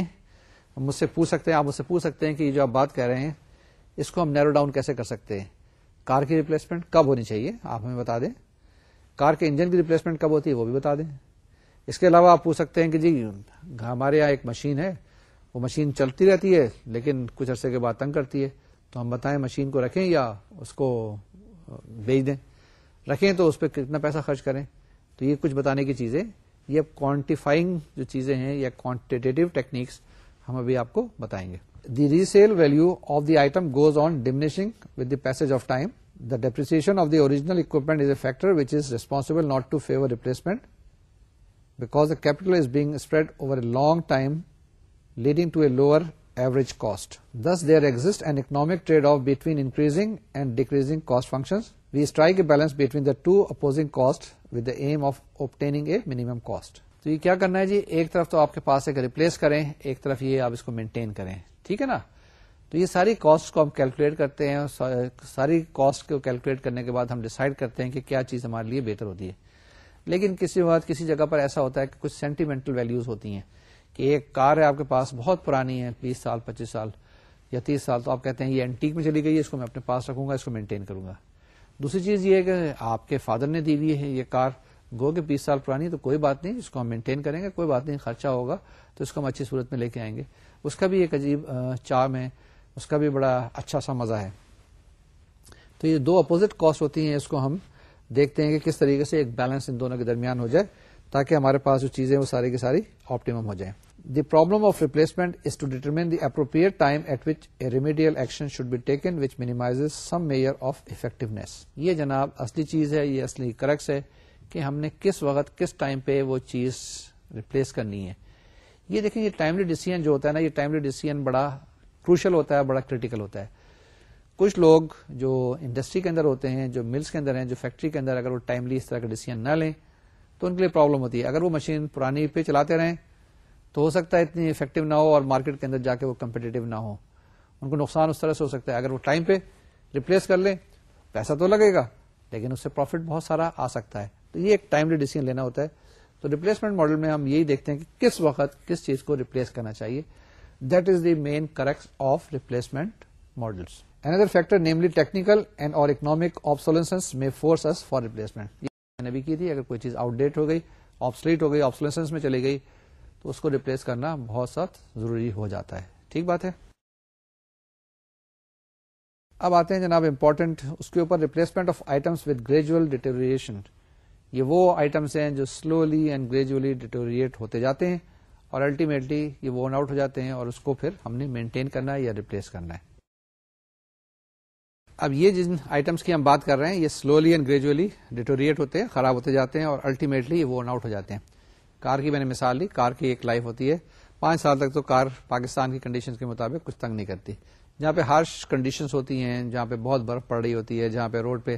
مجھ سے پوچھ سکتے ہیں آپ مجھ سے پوچھ سکتے ہیں کہ یہ جو آپ بات کہہ رہے ہیں اس کو ہم نیرو ڈاؤن کیسے کر سکتے ہیں کار کی ریپلیسمنٹ کب ہونی چاہیے آپ ہمیں بتا دیں کار کے انجن کی ریپلیسمنٹ کب ہوتی ہے وہ بھی بتا دیں اس کے علاوہ آپ پوچھ سکتے ہیں کہ جی ہمارے یہاں ایک مشین ہے وہ مشین چلتی رہتی ہے لیکن کچھ عرصے کے بعد تنگ کرتی ہے تو ہم بتائیں مشین کو رکھیں یا اس کو بیچ دیں رکھیں تو اس پہ کتنا پیسہ خرچ کریں تو یہ کچھ بتانے کی چیزیں یہ کوانٹیفائنگ جو چیزیں ہیں یا کوانٹیٹیو ٹیکنیکس ہم ابھی آپ کو بتائیں گے the resale value of the item goes on diminishing with the pace of time the depreciation of the original equipment is a factor which is responsible not to favour replacement because the capital is being spread over a long time leading to a lower average cost this there exists and economic trade off between increasing and decreasing cost function we strike a balance between the two opposing cost with the of opting a minimum cost تو یہ کیا کرنا ہے جی ایک طرف تو آپ کے پاس ایک ریپلیس کریں ایک طرف یہ آپ اس کو مینٹین کریں ٹھیک ہے نا تو یہ ساری کاسٹ کو ہم کیلکولیٹ کرتے ہیں ساری کاسٹ کو کیلکولیٹ کرنے کے بعد ہم ڈیسائڈ کرتے ہیں کہ کیا چیز ہمارے لیے بہتر ہوتی ہے لیکن کسی وقت کسی جگہ پر ایسا ہوتا ہے کہ کچھ سینٹیمنٹل ویلوز ہوتی ہیں کہ ایک کار ہے آپ کے پاس بہت پرانی ہے بیس سال پچیس سال یا تیس سال تو آپ کہتے ہیں یہ اینٹیک میں چلی گئی ہے اس کو میں اپنے پاس رکھوں گا اس کو مینٹین کروں گا دوسری چیز یہ ہے کہ آپ کے فادر نے دی ہوئی ہے یہ کار گو کہ بیس سال پرانی تو کوئی بات نہیں اس کو ہم مینٹین کریں گے کوئی بات نہیں خرچہ ہوگا تو اس کو ہم اچھی صورت میں لے کے آئیں گے اس کا بھی ایک عجیب چارم ہے اس کا بھی بڑا اچھا سا مزہ ہے تو یہ دو اپوزٹ کاسٹ ہوتی ہیں اس کو ہم دیکھتے ہیں کہ کس طریقے سے ایک بیلنس ان دونوں کے درمیان ہو جائے تاکہ ہمارے پاس جو چیزیں وہ ساری کی ساری آپٹیم ہو جائیں the problem of replacement is to determine the appropriate time at which remedial action should be taken which minimize some measure of effectiveness یہ جناب اصلی چیز ہے یہ اصلی کریکس ہے کہ ہم نے کس وقت کس ٹائم پہ وہ چیز ریپلیس کرنی ہے یہ دیکھیں یہ ٹائملی ڈیسیزن جو ہوتا ہے نا یہ ٹائملی ڈیسیزن بڑا کروشل ہوتا ہے بڑا کریٹیکل ہوتا ہے کچھ لوگ جو انڈسٹری کے اندر ہوتے ہیں جو ملس کے اندر ہیں جو فیکٹری کے اندر اگر وہ ٹائملی اس طرح کا ڈیسیزن نہ لیں تو ان کے لیے پرابلم ہوتی ہے اگر وہ مشین پرانی پہ چلاتے رہیں تو ہو سکتا ہے اتنی افیکٹو نہ ہو اور مارکیٹ کے اندر جا کے وہ کمپیٹیٹ نہ ہو ان کو نقصان اس طرح سے ہو سکتا ہے اگر وہ ٹائم پہ ریپلیس کر لیں پیسہ تو لگے گا لیکن اس سے پروفٹ بہت سارا آ سکتا ہے تو یہ ایک ٹائملی ڈیسیزن لینا ہوتا ہے تو ریپلیسمنٹ ماڈل میں ہم یہی دیکھتے ہیں کہ کس وقت کس چیز کو ریپلیس کرنا چاہیے that is the main correct of replacement models under factor namely technical and or economic آب میں فورس فار ریپلیسمنٹ نے بھی کی تھی اگر کوئی چیز آؤٹ ڈیٹ ہو گئی آپسلیٹ ہو گئی آپسلیسنس میں چلی گئی تو اس کو ریپلیس کرنا بہت سخت ضروری ہو جاتا ہے ٹھیک بات ہے اب آتے ہیں جناب امپورٹنٹ اس کے اوپر replacement of items with gradual deterioration یہ وہ آئٹمس ہیں جو سلولی اینڈ گریجولی ڈیٹوریٹ ہوتے جاتے ہیں اور الٹیمیٹلی یہ ون آؤٹ ہو جاتے ہیں اور اس کو پھر ہم نے مینٹین کرنا ہے یا ریپلیس کرنا ہے اب یہ جن آئٹمس کی ہم بات کر رہے ہیں یہ سلولی اینڈ گریجولی ڈیٹوریٹ ہوتے ہیں خراب ہوتے جاتے ہیں اور الٹیمیٹلی یہ ون آؤٹ ہو جاتے ہیں کار کی میں نے مثال لی کار کی ایک لائف ہوتی ہے پانچ سال تک تو کار پاکستان کی کنڈیشن کے مطابق کچھ تنگ نہیں کرتی جہاں پہ ہارش کنڈیشنز ہوتی ہیں جہاں پہ بہت برف پڑ رہی ہوتی ہے جہاں پہ روڈ پہ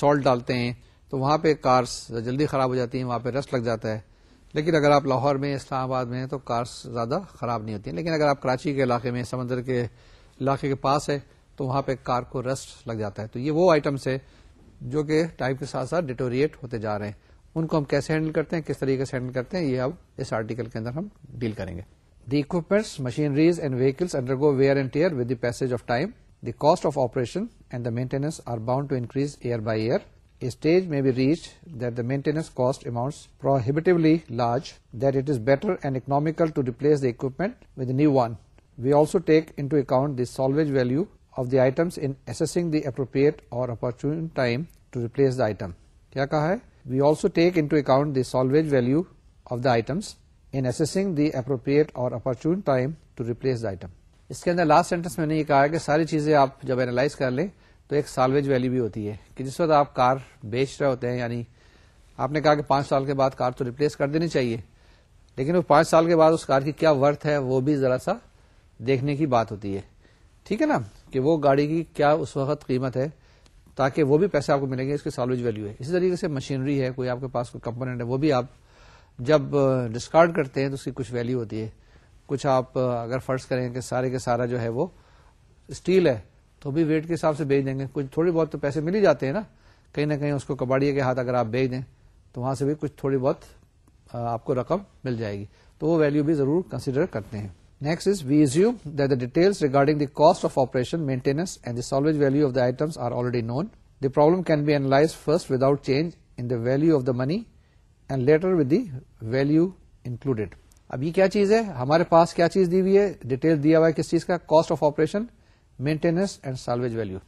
سالٹ ڈالتے ہیں تو وہاں پہ کارس جلدی خراب ہو جاتی ہیں وہاں پہ رسٹ لگ جاتا ہے لیکن اگر آپ لاہور میں اسلام آباد میں ہیں تو کارس زیادہ خراب نہیں ہوتی ہیں لیکن اگر آپ کراچی کے علاقے میں سمندر کے علاقے کے پاس ہے تو وہاں پہ کار کو رسٹ لگ جاتا ہے تو یہ وہ آئٹمس ہے جو کہ ٹائم کے ساتھ ساتھ ڈیٹوریٹ ہوتے جا رہے ہیں ان کو ہم کیسے ہینڈل کرتے ہیں کس طریقے سے ہینڈل کرتے ہیں یہ اب اس آرٹیکل کے اندر ہم ڈیل کریں گے the equipments machineries and vehicles undergo wear and tear with the pace of time the cost of operation and the maintenance are bound to increase year by year stage may be reach that the maintenance cost amount prohibitively large that it is better and economical to replace equipment with new one we also take the salvage value of the item the appropriate or the items the appropriate or اپرچونس the item اس کے اندر last sentence میں نے یہ کہا کہ ساری چیزیں آپ جب اینالائز کر لیں تو ایک سالویج ویلو بھی ہوتی ہے کہ جس وقت آپ کار بیچ رہے ہوتے ہیں یعنی آپ نے کہا کہ پانچ سال کے بعد کار تو ریپلیس کر دینی چاہیے لیکن وہ پانچ سال کے بعد اس کار کی کیا ورتھ ہے وہ بھی ذرا سا دیکھنے کی بات ہوتی ہے ٹھیک ہے نا کہ وہ گاڑی کی کیا اس وقت قیمت ہے تاکہ وہ بھی پیسے آپ کو ملیں گے اس کی سالوج ویلو ہے اسی طریقے سے مشینری ہے کوئی آپ کے پاس کوئی کمپونیٹ ہے وہ بھی آپ جب ڈسکارڈ کرتے ہیں تو اس کی کچھ ویلو ہوتی ہے کچھ آپ اگر فرض کریں کہ سارے کے سارا جو ہے وہ اسٹیل ہے تو بھی ویٹ کے حساب سے بیچ دیں گے کچھ تھوڑی بہت تو پیسے مل ہی جاتے ہیں نا کہیں نہ کہیں اس کو کباڑی کے ہاتھ اگر آپ بیچ دیں تو وہاں سے بھی کچھ تھوڑی بہت آپ کو رقم مل جائے گی تو وہ ویلو بھی ضرور کنسیڈر کرتے ہیں next we the regarding of of operation maintenance and salvage value value of the items are already The the can can be first without first in the change in value of the money and later value included اب یہ کیا چیز ہے ہمارے پاس کیا چیز دی ہوئی ہے ڈیٹیل دیا ہوا ہے کس چیز کا cost of operation maintenance and salvage value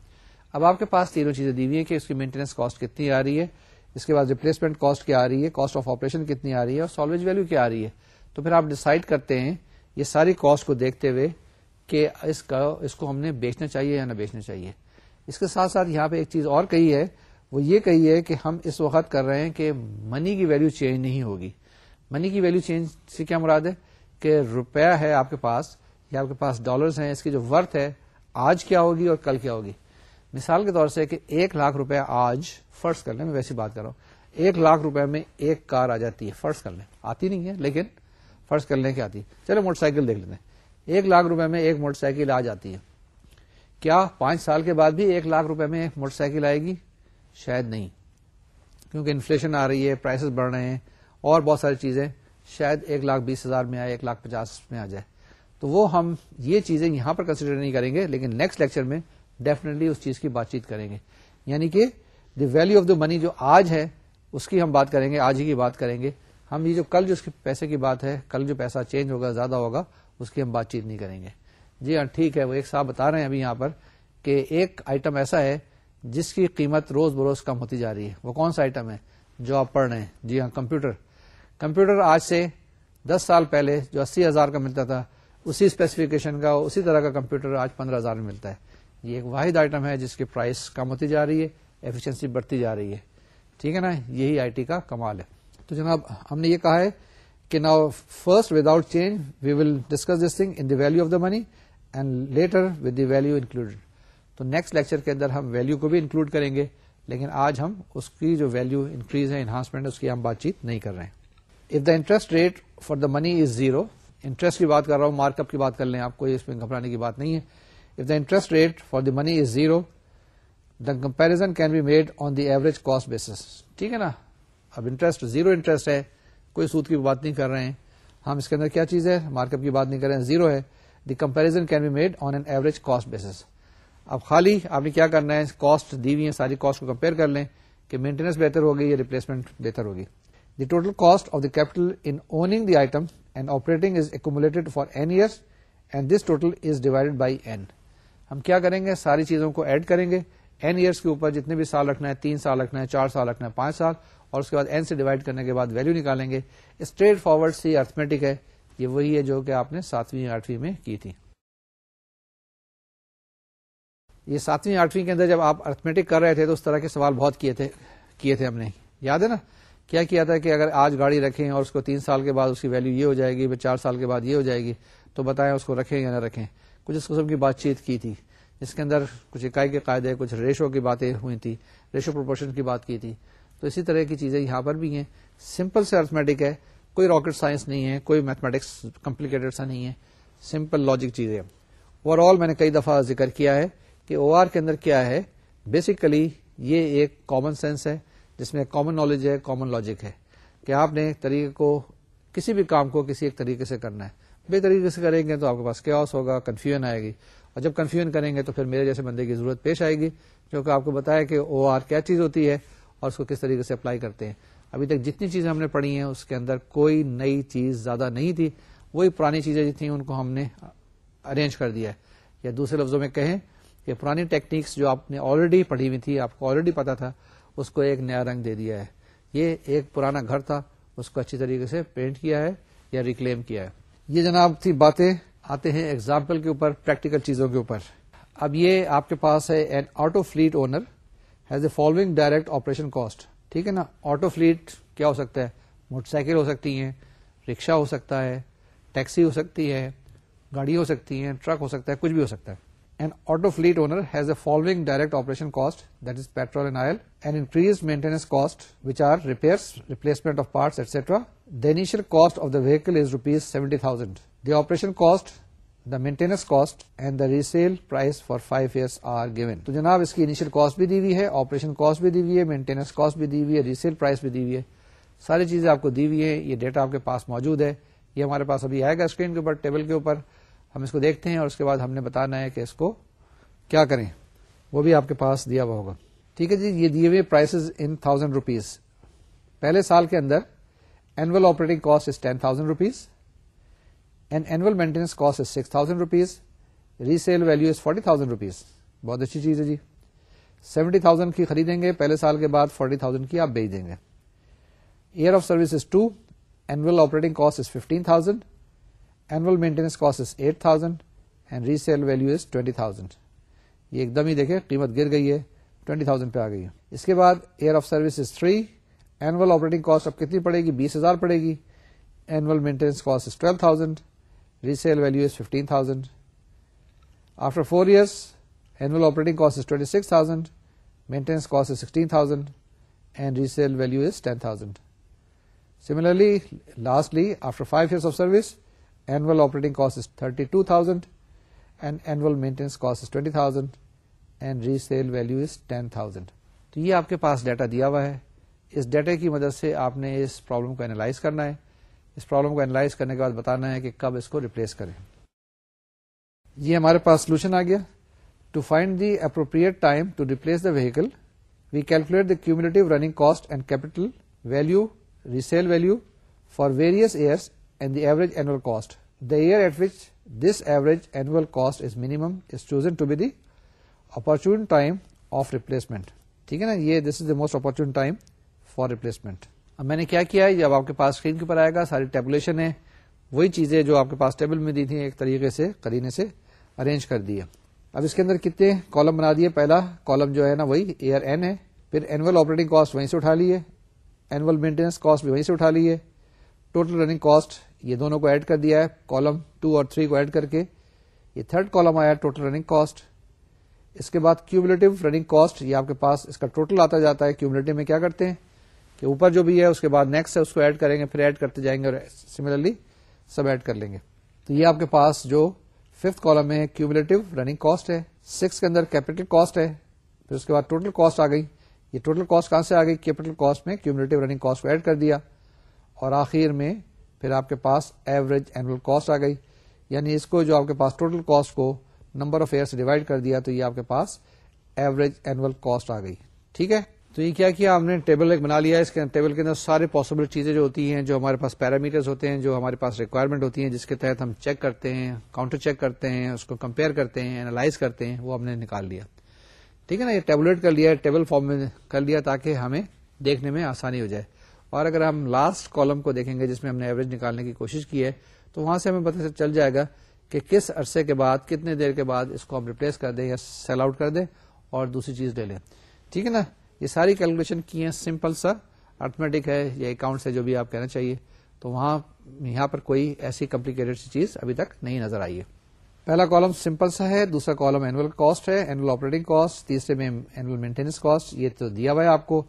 اب آپ کے پاس تینوں چیزیں دی ہوئی ہیں کہ اس کی مینٹیننس کاسٹ کتنی آ رہی ہے اس کے بعد ریپلیسمنٹ کاسٹ کیا آ رہی ہے کاسٹ آف آپریشن کتنی آ رہی ہے اور سالویج ویلو کیا آ رہی ہے تو پھر آپ ڈیسائڈ کرتے ہیں یہ ساری کاسٹ کو دیکھتے ہوئے کہ اس کا اس کو ہم نے بیچنا چاہیے یا نہ بیچنا چاہیے اس کے ساتھ ساتھ یہاں پہ ایک چیز اور کہی ہے وہ یہ کہی ہے کہ ہم اس وقت کر رہے ہیں کہ منی کی ویلو چینج نہیں ہوگی منی کی ویلو چینج سے کیا مراد ہے کہ روپیہ ہے آپ کے پاس یا آپ کے پاس ڈالرز ہیں اس کی جو ورتھ ہے آج کیا ہوگی اور کل کیا ہوگی مثال کے طور سے کہ ایک لاکھ روپے آج فرض کر لیں میں ویسی بات کر رہا ہوں ایک لاکھ روپے میں ایک کار آ جاتی ہے فرض کر لیں آتی نہیں ہے لیکن فرض کر لیں کہ آتی چلو موٹر سائیکل دیکھ لیتے ہیں ایک لاکھ روپے میں ایک موٹر سائیکل آ جاتی ہے کیا پانچ سال کے بعد بھی ایک لاکھ روپے میں ایک موٹر سائیکل آئے گی شاید نہیں کیونکہ انفلشن آ رہی ہے پرائسز بڑھ رہے ہیں اور بہت ساری چیزیں شاید ایک لاکھ بیس ہزار میں آئے ایک لاکھ پچاس میں آ جائے تو وہ ہم یہ چیزیں یہاں پر کنسیڈر نہیں کریں گے لیکن نیکسٹ لیکچر میں ڈیفینیٹلی اس چیز کی بات چیت کریں گے یعنی کہ the value of the money جو آج ہے اس کی ہم بات کریں گے آج ہی کی بات کریں گے ہم یہ جو کل جو اس کے پیسے کی بات ہے کل جو پیسہ چینج ہوگا زیادہ ہوگا اس کی ہم بات چیت نہیں کریں گے جی ہاں ٹھیک ہے وہ ایک صاحب بتا رہے ہیں ابھی یہاں پر کہ ایک آئٹم ایسا ہے جس کی قیمت روز بروز کم ہوتی جا رہی ہے وہ کون سا آئٹم ہے جو آپ پڑھ رہے ہیں جی ہاں کمپیوٹر کمپیوٹر آج سے دس سال پہلے جو اسی ہزار کا ملتا تھا اسی اسپیسیفکیشن کا اسی طرح کا کمپیوٹر آج پندرہ ہزار میں ملتا ہے یہ ایک واحد آئٹم ہے جس کی پرائس کم ہوتی جا رہی ہے ایفیشنسی بڑھتی جا رہی ہے ٹھیک ہے نا یہی آئی ٹی کا کمال ہے تو جناب ہم نے یہ کہا ہے کہ now first without change we will discuss this thing in the value of the money and later with the value included تو نیکسٹ لیکچر کے اندر ہم ویلو کو بھی انکلوڈ کریں گے لیکن آج ہم اس کی جو ویلو انکریز ہے انہانسمنٹ اس کی ہم بات چیت نہیں کر رہے ہیں if the interest rate for the money is zero interest کی بات کر رہا ہوں مارک اپ کی بات کر لیں آپ کو اس میں گھبرانے کی بات نہیں ہے if the interest rate for the money is zero the comparison can be made on the average cost basis ٹھیک ہے نا اب انٹرسٹ زیرو انٹرسٹ ہے کوئی سود کی بات نہیں کر رہے ہیں ہم اس کے اندر کیا چیز ہے مارک اپ کی بات نہیں کر رہے ہیں زیرو ہے the comparison can be made on an average cost basis اب خالی آپ نے کیا کرنا ہے کاسٹ دی ہوئی ساری کاسٹ کو کمپیئر کر لیں کہ مینٹیننس بہتر ہوگی یا ریپلیسمنٹ بہتر ہوگی the total cost of the capital in owning the item and operating is accumulated for n years and this total is divided by n ہم کیا کریں گے ساری چیزوں کو ایڈ کریں گے این ایئرس کے اوپر جتنے بھی سال رکھنا ہے تین سال رکھنا ہے چار سال رکھنا ہے پانچ سال اور اس کے بعد این سے ڈیوائڈ کرنے کے بعد ویلو نکالیں گے اسٹریٹ فارورڈ سی ارتھمیٹک ہے یہ وہی ہے جو کہ آپ نے ساتویں آٹھویں میں کی تھی یہ ساتویں آٹھویں کے اندر جب آپ ارتھمیٹک کر رہے تھے تو اس طرح کے سوال بہت کیے کیے تھے تھے ہم نے یاد ہے نا کیا کیا تھا کہ اگر آج گاڑی رکھیں اور اس کو تین سال کے بعد اس کی ویلو یہ ہو جائے گی پھر چار سال کے بعد یہ ہو جائے گی تو بتائیں اس کو رکھیں یا نہ رکھیں کچھ اس قسم کی بات چیت کی تھی جس کے اندر کچھ اکائی کے قاعدے کچھ ریشو کی باتیں ہوئی تھی ریشو پروپورشن کی بات کی تھی تو اسی طرح کی چیزیں یہاں پر بھی ہیں سمپل سے ارتھمیٹک ہے کوئی راکٹ سائنس نہیں ہے کوئی میتھمیٹکس کمپلیکیٹڈ سا نہیں ہے سمپل لاجک چیزیں اوور آل میں نے کئی دفعہ ذکر کیا ہے کہ او آر کے اندر کیا ہے بیسیکلی یہ ایک کامن سینس ہے جس میں کامن نالج ہے کامن لاجک ہے کہ آپ نے طریقے کو کسی بھی کام کو کسی ایک طریقے سے کرنا ہے بے طریقے سے کریں گے تو آپ کے پاس کیوس ہوگا کنفیوژن آئے گی اور جب کنفیوژن کریں گے تو پھر میرے جیسے بندے کی ضرورت پیش آئے گی جو کہ آپ کو بتایا کہ او آر کیا چیز ہوتی ہے اور اس کو کس طریقے سے اپلائی کرتے ہیں ابھی تک جتنی چیزیں ہم نے پڑھی ہیں اس کے اندر کوئی نئی چیز زیادہ نہیں تھی وہی پرانی چیزیں ان کو ہم نے ارینج کر دیا ہے یا دوسرے لفظوں میں کہیں کہ پرانی ٹیکنیکس جو آپ نے آلریڈی پڑھی ہوئی تھی آپ کو آلریڈی پتا تھا اس کو ایک نیا رنگ دے دیا ہے یہ ایک پرانا گھر تھا اس کو اچھی طریقے سے پینٹ کیا ہے یا ریکلیم کیا ہے یہ جناب تھی باتیں آتے ہیں ایگزامپل کے اوپر پریکٹیکل چیزوں کے اوپر اب یہ آپ کے پاس ہے an auto fleet owner has a following direct operation cost ٹھیک ہے نا آٹو فلیٹ کیا ہو سکتا ہے موٹر سائیکل ہو سکتی ہیں رکشا ہو سکتا ہے ٹیکسی ہو سکتی ہے گاڑی ہو سکتی ہیں ٹرک ہو سکتا ہے کچھ بھی ہو سکتا ہے and auto fleet owner has a following direct operation cost that is petrol and oil and increase maintenance cost which are repair replacement of parts et cetera the diminution cost of the vehicle is rupees seventy thousand the operation cost the maintenance cost and the resale price for five years are given تو جناب اس کی initial cost بھی دی ہوئی ہے operation cost بھی دی ہوئی ہے مینٹیننس کاسٹ بھی دی ہوئی ہے ریسیل پرائز بھی دی ہوئی ہے ساری چیزیں آپ کو دی ہوئی ہے یہ ڈیٹا آپ کے پاس موجود ہے یہ ہمارے پاس ابھی آئے گا اسکرین کے اوپر ٹیبل کے اوپر ہم اس کو دیکھتے ہیں اور اس کے بعد ہم نے بتانا ہے کہ اس کو کیا کریں وہ بھی آپ کے پاس دیا ہوا ہوگا ٹھیک ہے جی یہ دیے ہوئے پرائسز ان تھاؤزینڈ روپیز پہلے سال کے اندر annual operating cost is ten thousand rupees and annual maintenance cost is six thousand rupees resale value is forty thousand rupees بہت اچھی چیز ہے جی سیونٹی تھاؤزینڈ کی خریدیں گے پہلے سال کے بعد فورٹی تھاؤزینڈ کی آپ بھیج دیں گے year of service is two annual operating cost is fifteen thousand annual maintenance cost is eight thousand and resale value is twenty thousand یہ ایک دم ہی دیکھے قیمت گر گئی ہے ٹوینٹی تھاؤزینڈ پہ آ گئی اس کے بعد year of service is three annual operating cost اب کتنی پڑے گی بیس ہزار پڑے گی annual maintenance cost is twelve thousand resale value is fifteen thousand after four years annual operating cost is twenty six thousand maintenance cost is sixteen thousand and resale value is ten thousand similarly lastly after five years of service annual operating cost is thirty two thousand and annual maintenance cost is twenty thousand and resale value is ten thousand تو یہ آپ کے پاس data دیا ہوا ہے اس data کی مدد سے آپ نے اس پرابلم کو اینالائز کرنا ہے اس پرابلم کو کرنے کے بعد بتانا ہے کہ کب اس کو ریپلیس کریں یہ ہمارے پاس سولوشن آ گیا to find the appropriate time to replace the vehicle we calculate the cumulative running cost and capital value resale value for various years and the average annual cost the year at which this average annual cost is minimum is chosen to be the opportune time of replacement ٹھیک ہے نا یہ this is the most opportune time for replacement اب میں نے کیا کیا ہے آپ کے پاس اسکرین کے اوپر آئے گا ساری ٹیبولیشن ہے وہی چیزیں جو آپ کے پاس ٹیبل میں دی تھی ایک طریقے سے کرینے سے ارینج کر دیا اب اس کے اندر کتنے کالم بنا دیے پہلا کالم جو ہے نا وہی ایئر این ہے پھر اینوئل آپریٹنگ کاسٹ وہیں سے اٹھا لیے اینوئل مینٹیننس کاسٹ بھی وہیں سے اٹھا لیے ٹوٹل رننگ کاسٹ یہ دونوں کو ایڈ کر دیا ہے کالم ٹو اور تھری کو ایڈ کر کے یہ تھرڈ کالم آیا ٹوٹل رننگ کاسٹ اس کے بعد کیوبلیٹو رننگ کاسٹ یہ آپ کے پاس اس کا ٹوٹل آتا جاتا ہے کیوبلیٹو میں کیا کرتے ہیں کہ اوپر جو بھی ہے اس کے بعد نیکسٹ ہے اس کو ایڈ کریں گے پھر ایڈ کرتے جائیں گے اور سملرلی سب ایڈ کر لیں گے تو یہ آپ کے پاس جو ففتھ کالم میں کیوبلیٹو رننگ کاسٹ ہے سکس کے اندر کیپٹل کاسٹ ہے پھر اس کے بعد ٹوٹل کاسٹ آ گئی یہ ٹوٹل کاسٹ کہاں سے آ گئی کیپٹل کاسٹ میں کیوبلیٹو رننگ کاسٹ کو ایڈ کر دیا اور آخر میں پھر آپ کے پاس ایوریج کاسٹ آ گئی یعنی اس کو جو آپ کے پاس ٹوٹل کاسٹ کو نمبر آف ایئر سے ڈیوائڈ کر دیا تو یہ آپ کے پاس ایوریج کاسٹ آ گئی ٹھیک ہے تو یہ کیا کیا ہم نے ٹیبل ایک بنا لیا اس کے ٹیبل کے اندر سارے پاسبل چیزیں جو ہوتی ہیں جو ہمارے پاس پیرامیٹرز ہوتے ہیں جو ہمارے پاس ریکوائرمنٹ ہوتی ہیں جس کے تحت ہم چیک کرتے ہیں کاؤنٹر چیک کرتے ہیں اس کو کمپیئر کرتے ہیں انالائز کرتے ہیں وہ ہم نے نکال لیا ٹھیک ہے نا یہ ٹیبلٹ کر لیا ٹیبل فارم میں کر لیا تاکہ ہمیں دیکھنے میں آسانی ہو جائے اور اگر ہم لاسٹ کالم کو دیکھیں گے جس میں ہم نے ایوریج نکالنے کی کوشش کی ہے تو وہاں سے ہمیں پتہ چل جائے گا کہ کس عرصے کے بعد کتنے دیر کے بعد اس کو ہم ریپلیس کر دیں یا سیل آؤٹ کر دیں اور دوسری چیز لے لیں ٹھیک ہے نا یہ ساری کیلکولیشن کی ہیں سمپل سا ارتھمیٹک ہے یا اکاؤنٹ ہے جو بھی آپ کہنا چاہیے تو وہاں یہاں پر کوئی ایسی کمپلیکیٹڈ سی چیز ابھی تک نہیں نظر آئی ہے پہلا کالم سمپل سا ہے دوسرا کالم اینوئل کاسٹ ہے آپریٹنگ کاسٹ تیسرے میں مینٹیننس کاسٹ یہ تو دیا ہوا ہے آپ کو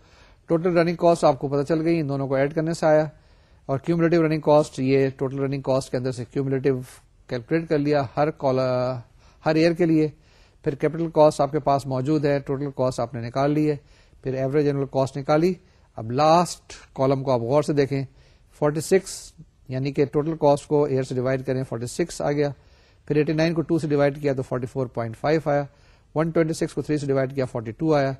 ٹوٹل رننگ کاسٹ آپ کو پتا چل گئی ان دونوں کو ایڈ کرنے سے آیا اور کیومولیٹو رننگ کاسٹ یہ ٹوٹل رننگ کاسٹ کے اندر سے کیومولیٹو کیلکولیٹ کر لیا ہر ہر ایئر کے لیے پھر کیپٹل کاسٹ آپ کے پاس موجود ہے ٹوٹل کاسٹ آپ نے نکال لی ہے پھر ایوریج جنرل کاسٹ نکالی اب لاسٹ کالم کو آپ غور سے دیکھیں 46 یعنی کہ ٹوٹل کاسٹ کو ایئر سے ڈیوائڈ کریں 46 آ گیا پھر 89 کو 2 سے ڈیوائڈ کیا تو 44.5 آیا 126 کو 3 سے ڈیوائڈ کیا 42 آیا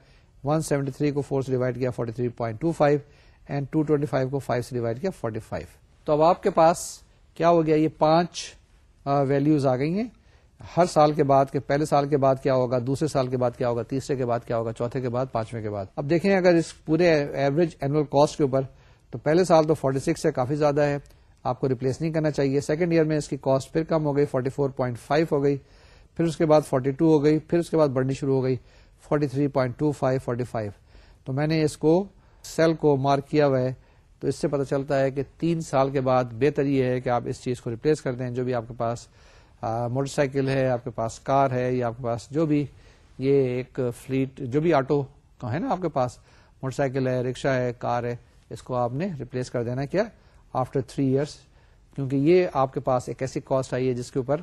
173 کو 4 سے ڈیوائڈ کیا 43.25 تھری پوائنٹ اینڈ ٹو کو 5 سے ڈیوائڈ کیا 45 تو اب آپ کے پاس کیا ہو گیا یہ پانچ ویلوز آ گئی ہیں ہر سال کے بعد پہلے سال کے بعد کیا ہوگا دوسرے سال کے بعد کیا ہوگا تیسرے کے بعد کیا ہوگا چوتھے کے بعد پانچویں کے بعد اب دیکھیں اگر اس پورے ایوریج اینوئل کاسٹ کے اوپر تو پہلے سال تو 46 سکس ہے کافی زیادہ ہے آپ کو ریپلیس نہیں کرنا چاہیے سیکنڈ ایئر میں اس کی کاسٹ پھر کم ہو گئی 44.5 ہو گئی پھر اس کے بعد 42 ہو گئی پھر اس کے بعد بڑھنی شروع ہو گئی 43.25 45 تو میں نے اس کو سیل کو مارک کیا ہوا ہے تو اس سے پتا چلتا ہے کہ تین سال کے بعد بہتر یہ ہے کہ آپ اس چیز کو ریپلیس کر دیں جو بھی آپ کے پاس موٹر سائیکل ہے آپ کے پاس کار ہے یا آپ کے پاس جو بھی یہ ایک فلیٹ جو بھی آٹو کا ہے نا آپ کے پاس موٹر سائیکل ہے رکشا ہے کار ہے اس کو آپ نے ریپلیس کر دینا کیا آفٹر تھری ایئرس کیونکہ یہ آپ کے پاس ایک ایسی کاسٹ آئی ہے جس کے اوپر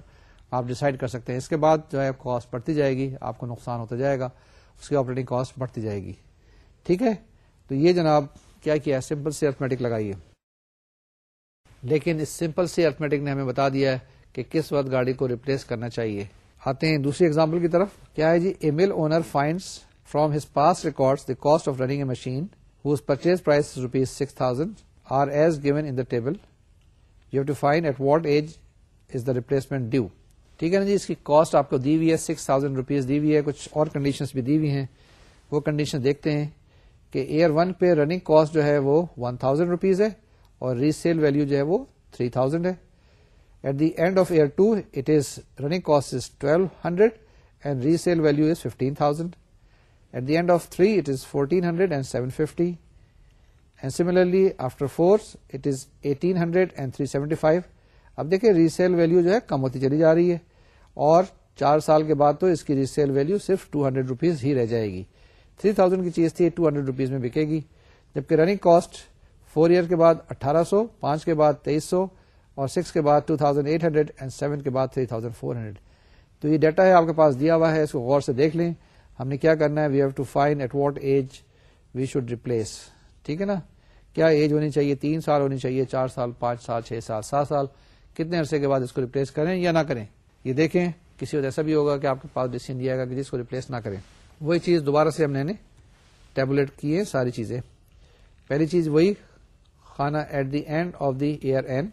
آپ ڈیسائڈ کر سکتے ہیں اس کے بعد جو ہے کاسٹ بڑھتی جائے گی آپ کو نقصان ہوتا جائے گا اس کی آپریٹنگ کاسٹ بڑھتی جائے گی ٹھیک ہے تو یہ جناب کیا کیا سمپل سی ارتھمیٹک لگائیے لیکن اس سمپل سی ارتھمیٹک نے ہمیں بتا دیا ہے کہ کس وقت گاڑی کو ریپلیس کرنا چاہیے آتے ہیں دوسری ایگزامپل کی طرف کیا ہے جی a mill owner finds from his past record the cost of running a machine whose purchase price rupees six thousand are as given in the table you have to find at what age is the replacement due ٹھیک ہے نا جی اس کی cost آپ کو دی ہوئی ہے six thousand rupees دی ہوئی ہے کچھ اور کنڈیشن بھی دی ہوئی ہیں وہ کنڈیشن دیکھتے ہیں کہ ایئر ون پہ رننگ کاسٹ جو ہے وہ ون تھاؤزینڈ روپیز ہے اور ری سیل ویلو جو ہے وہ تھری تھاؤزینڈ ہے at the end of year two it is running cost is twelve hundred and resale value is fifteen thousand at the end of three it is fourteen hundred and seven fifty and similarly after four it is eighteen hundred and three seventy five اب دیکھیے sale value جو ہے کم ہوتی چلی جا رہی ہے اور چار سال کے بعد تو اس کی ری سیل ویلو صرف ٹو ہنڈریڈ روپیز ہی رہ جائے گی تھری تھاؤزینڈ کی چیز تھی ٹو ہنڈریڈ روپیز میں بکے گی جبکہ رننگ کاسٹ فور ایئر کے بعد اٹھارہ سو پانچ کے بعد تیئیس سو اور سکس کے بعد two thousand eight hundred and seven کے بعد تھری تھاؤزینڈ فور ہنڈریڈ تو یہ ڈیٹا ہے آپ کے پاس دیا ہوا ہے اس کو غور سے دیکھ لیں ہم نے کیا کرنا ہے we have to find at what age we should replace ٹھیک ہے نا کیا ایج ہونی چاہیے تین سال ہونی چاہیے چار سال پانچ سال چھ سال سات سال کتنے عرصے کے بعد اس کو ریپلیس کریں یا نہ کریں یہ دیکھیں کسی وجہ ایسا بھی ہوگا کہ آپ کے پاس ڈیسیزن دیا گا کہ جس کو ریپلیس نہ کریں وہی چیز دوبارہ سے ہم نے ٹیبلٹ کی ہے ساری چیزیں پہلی چیز وہی خانہ at the end of the year and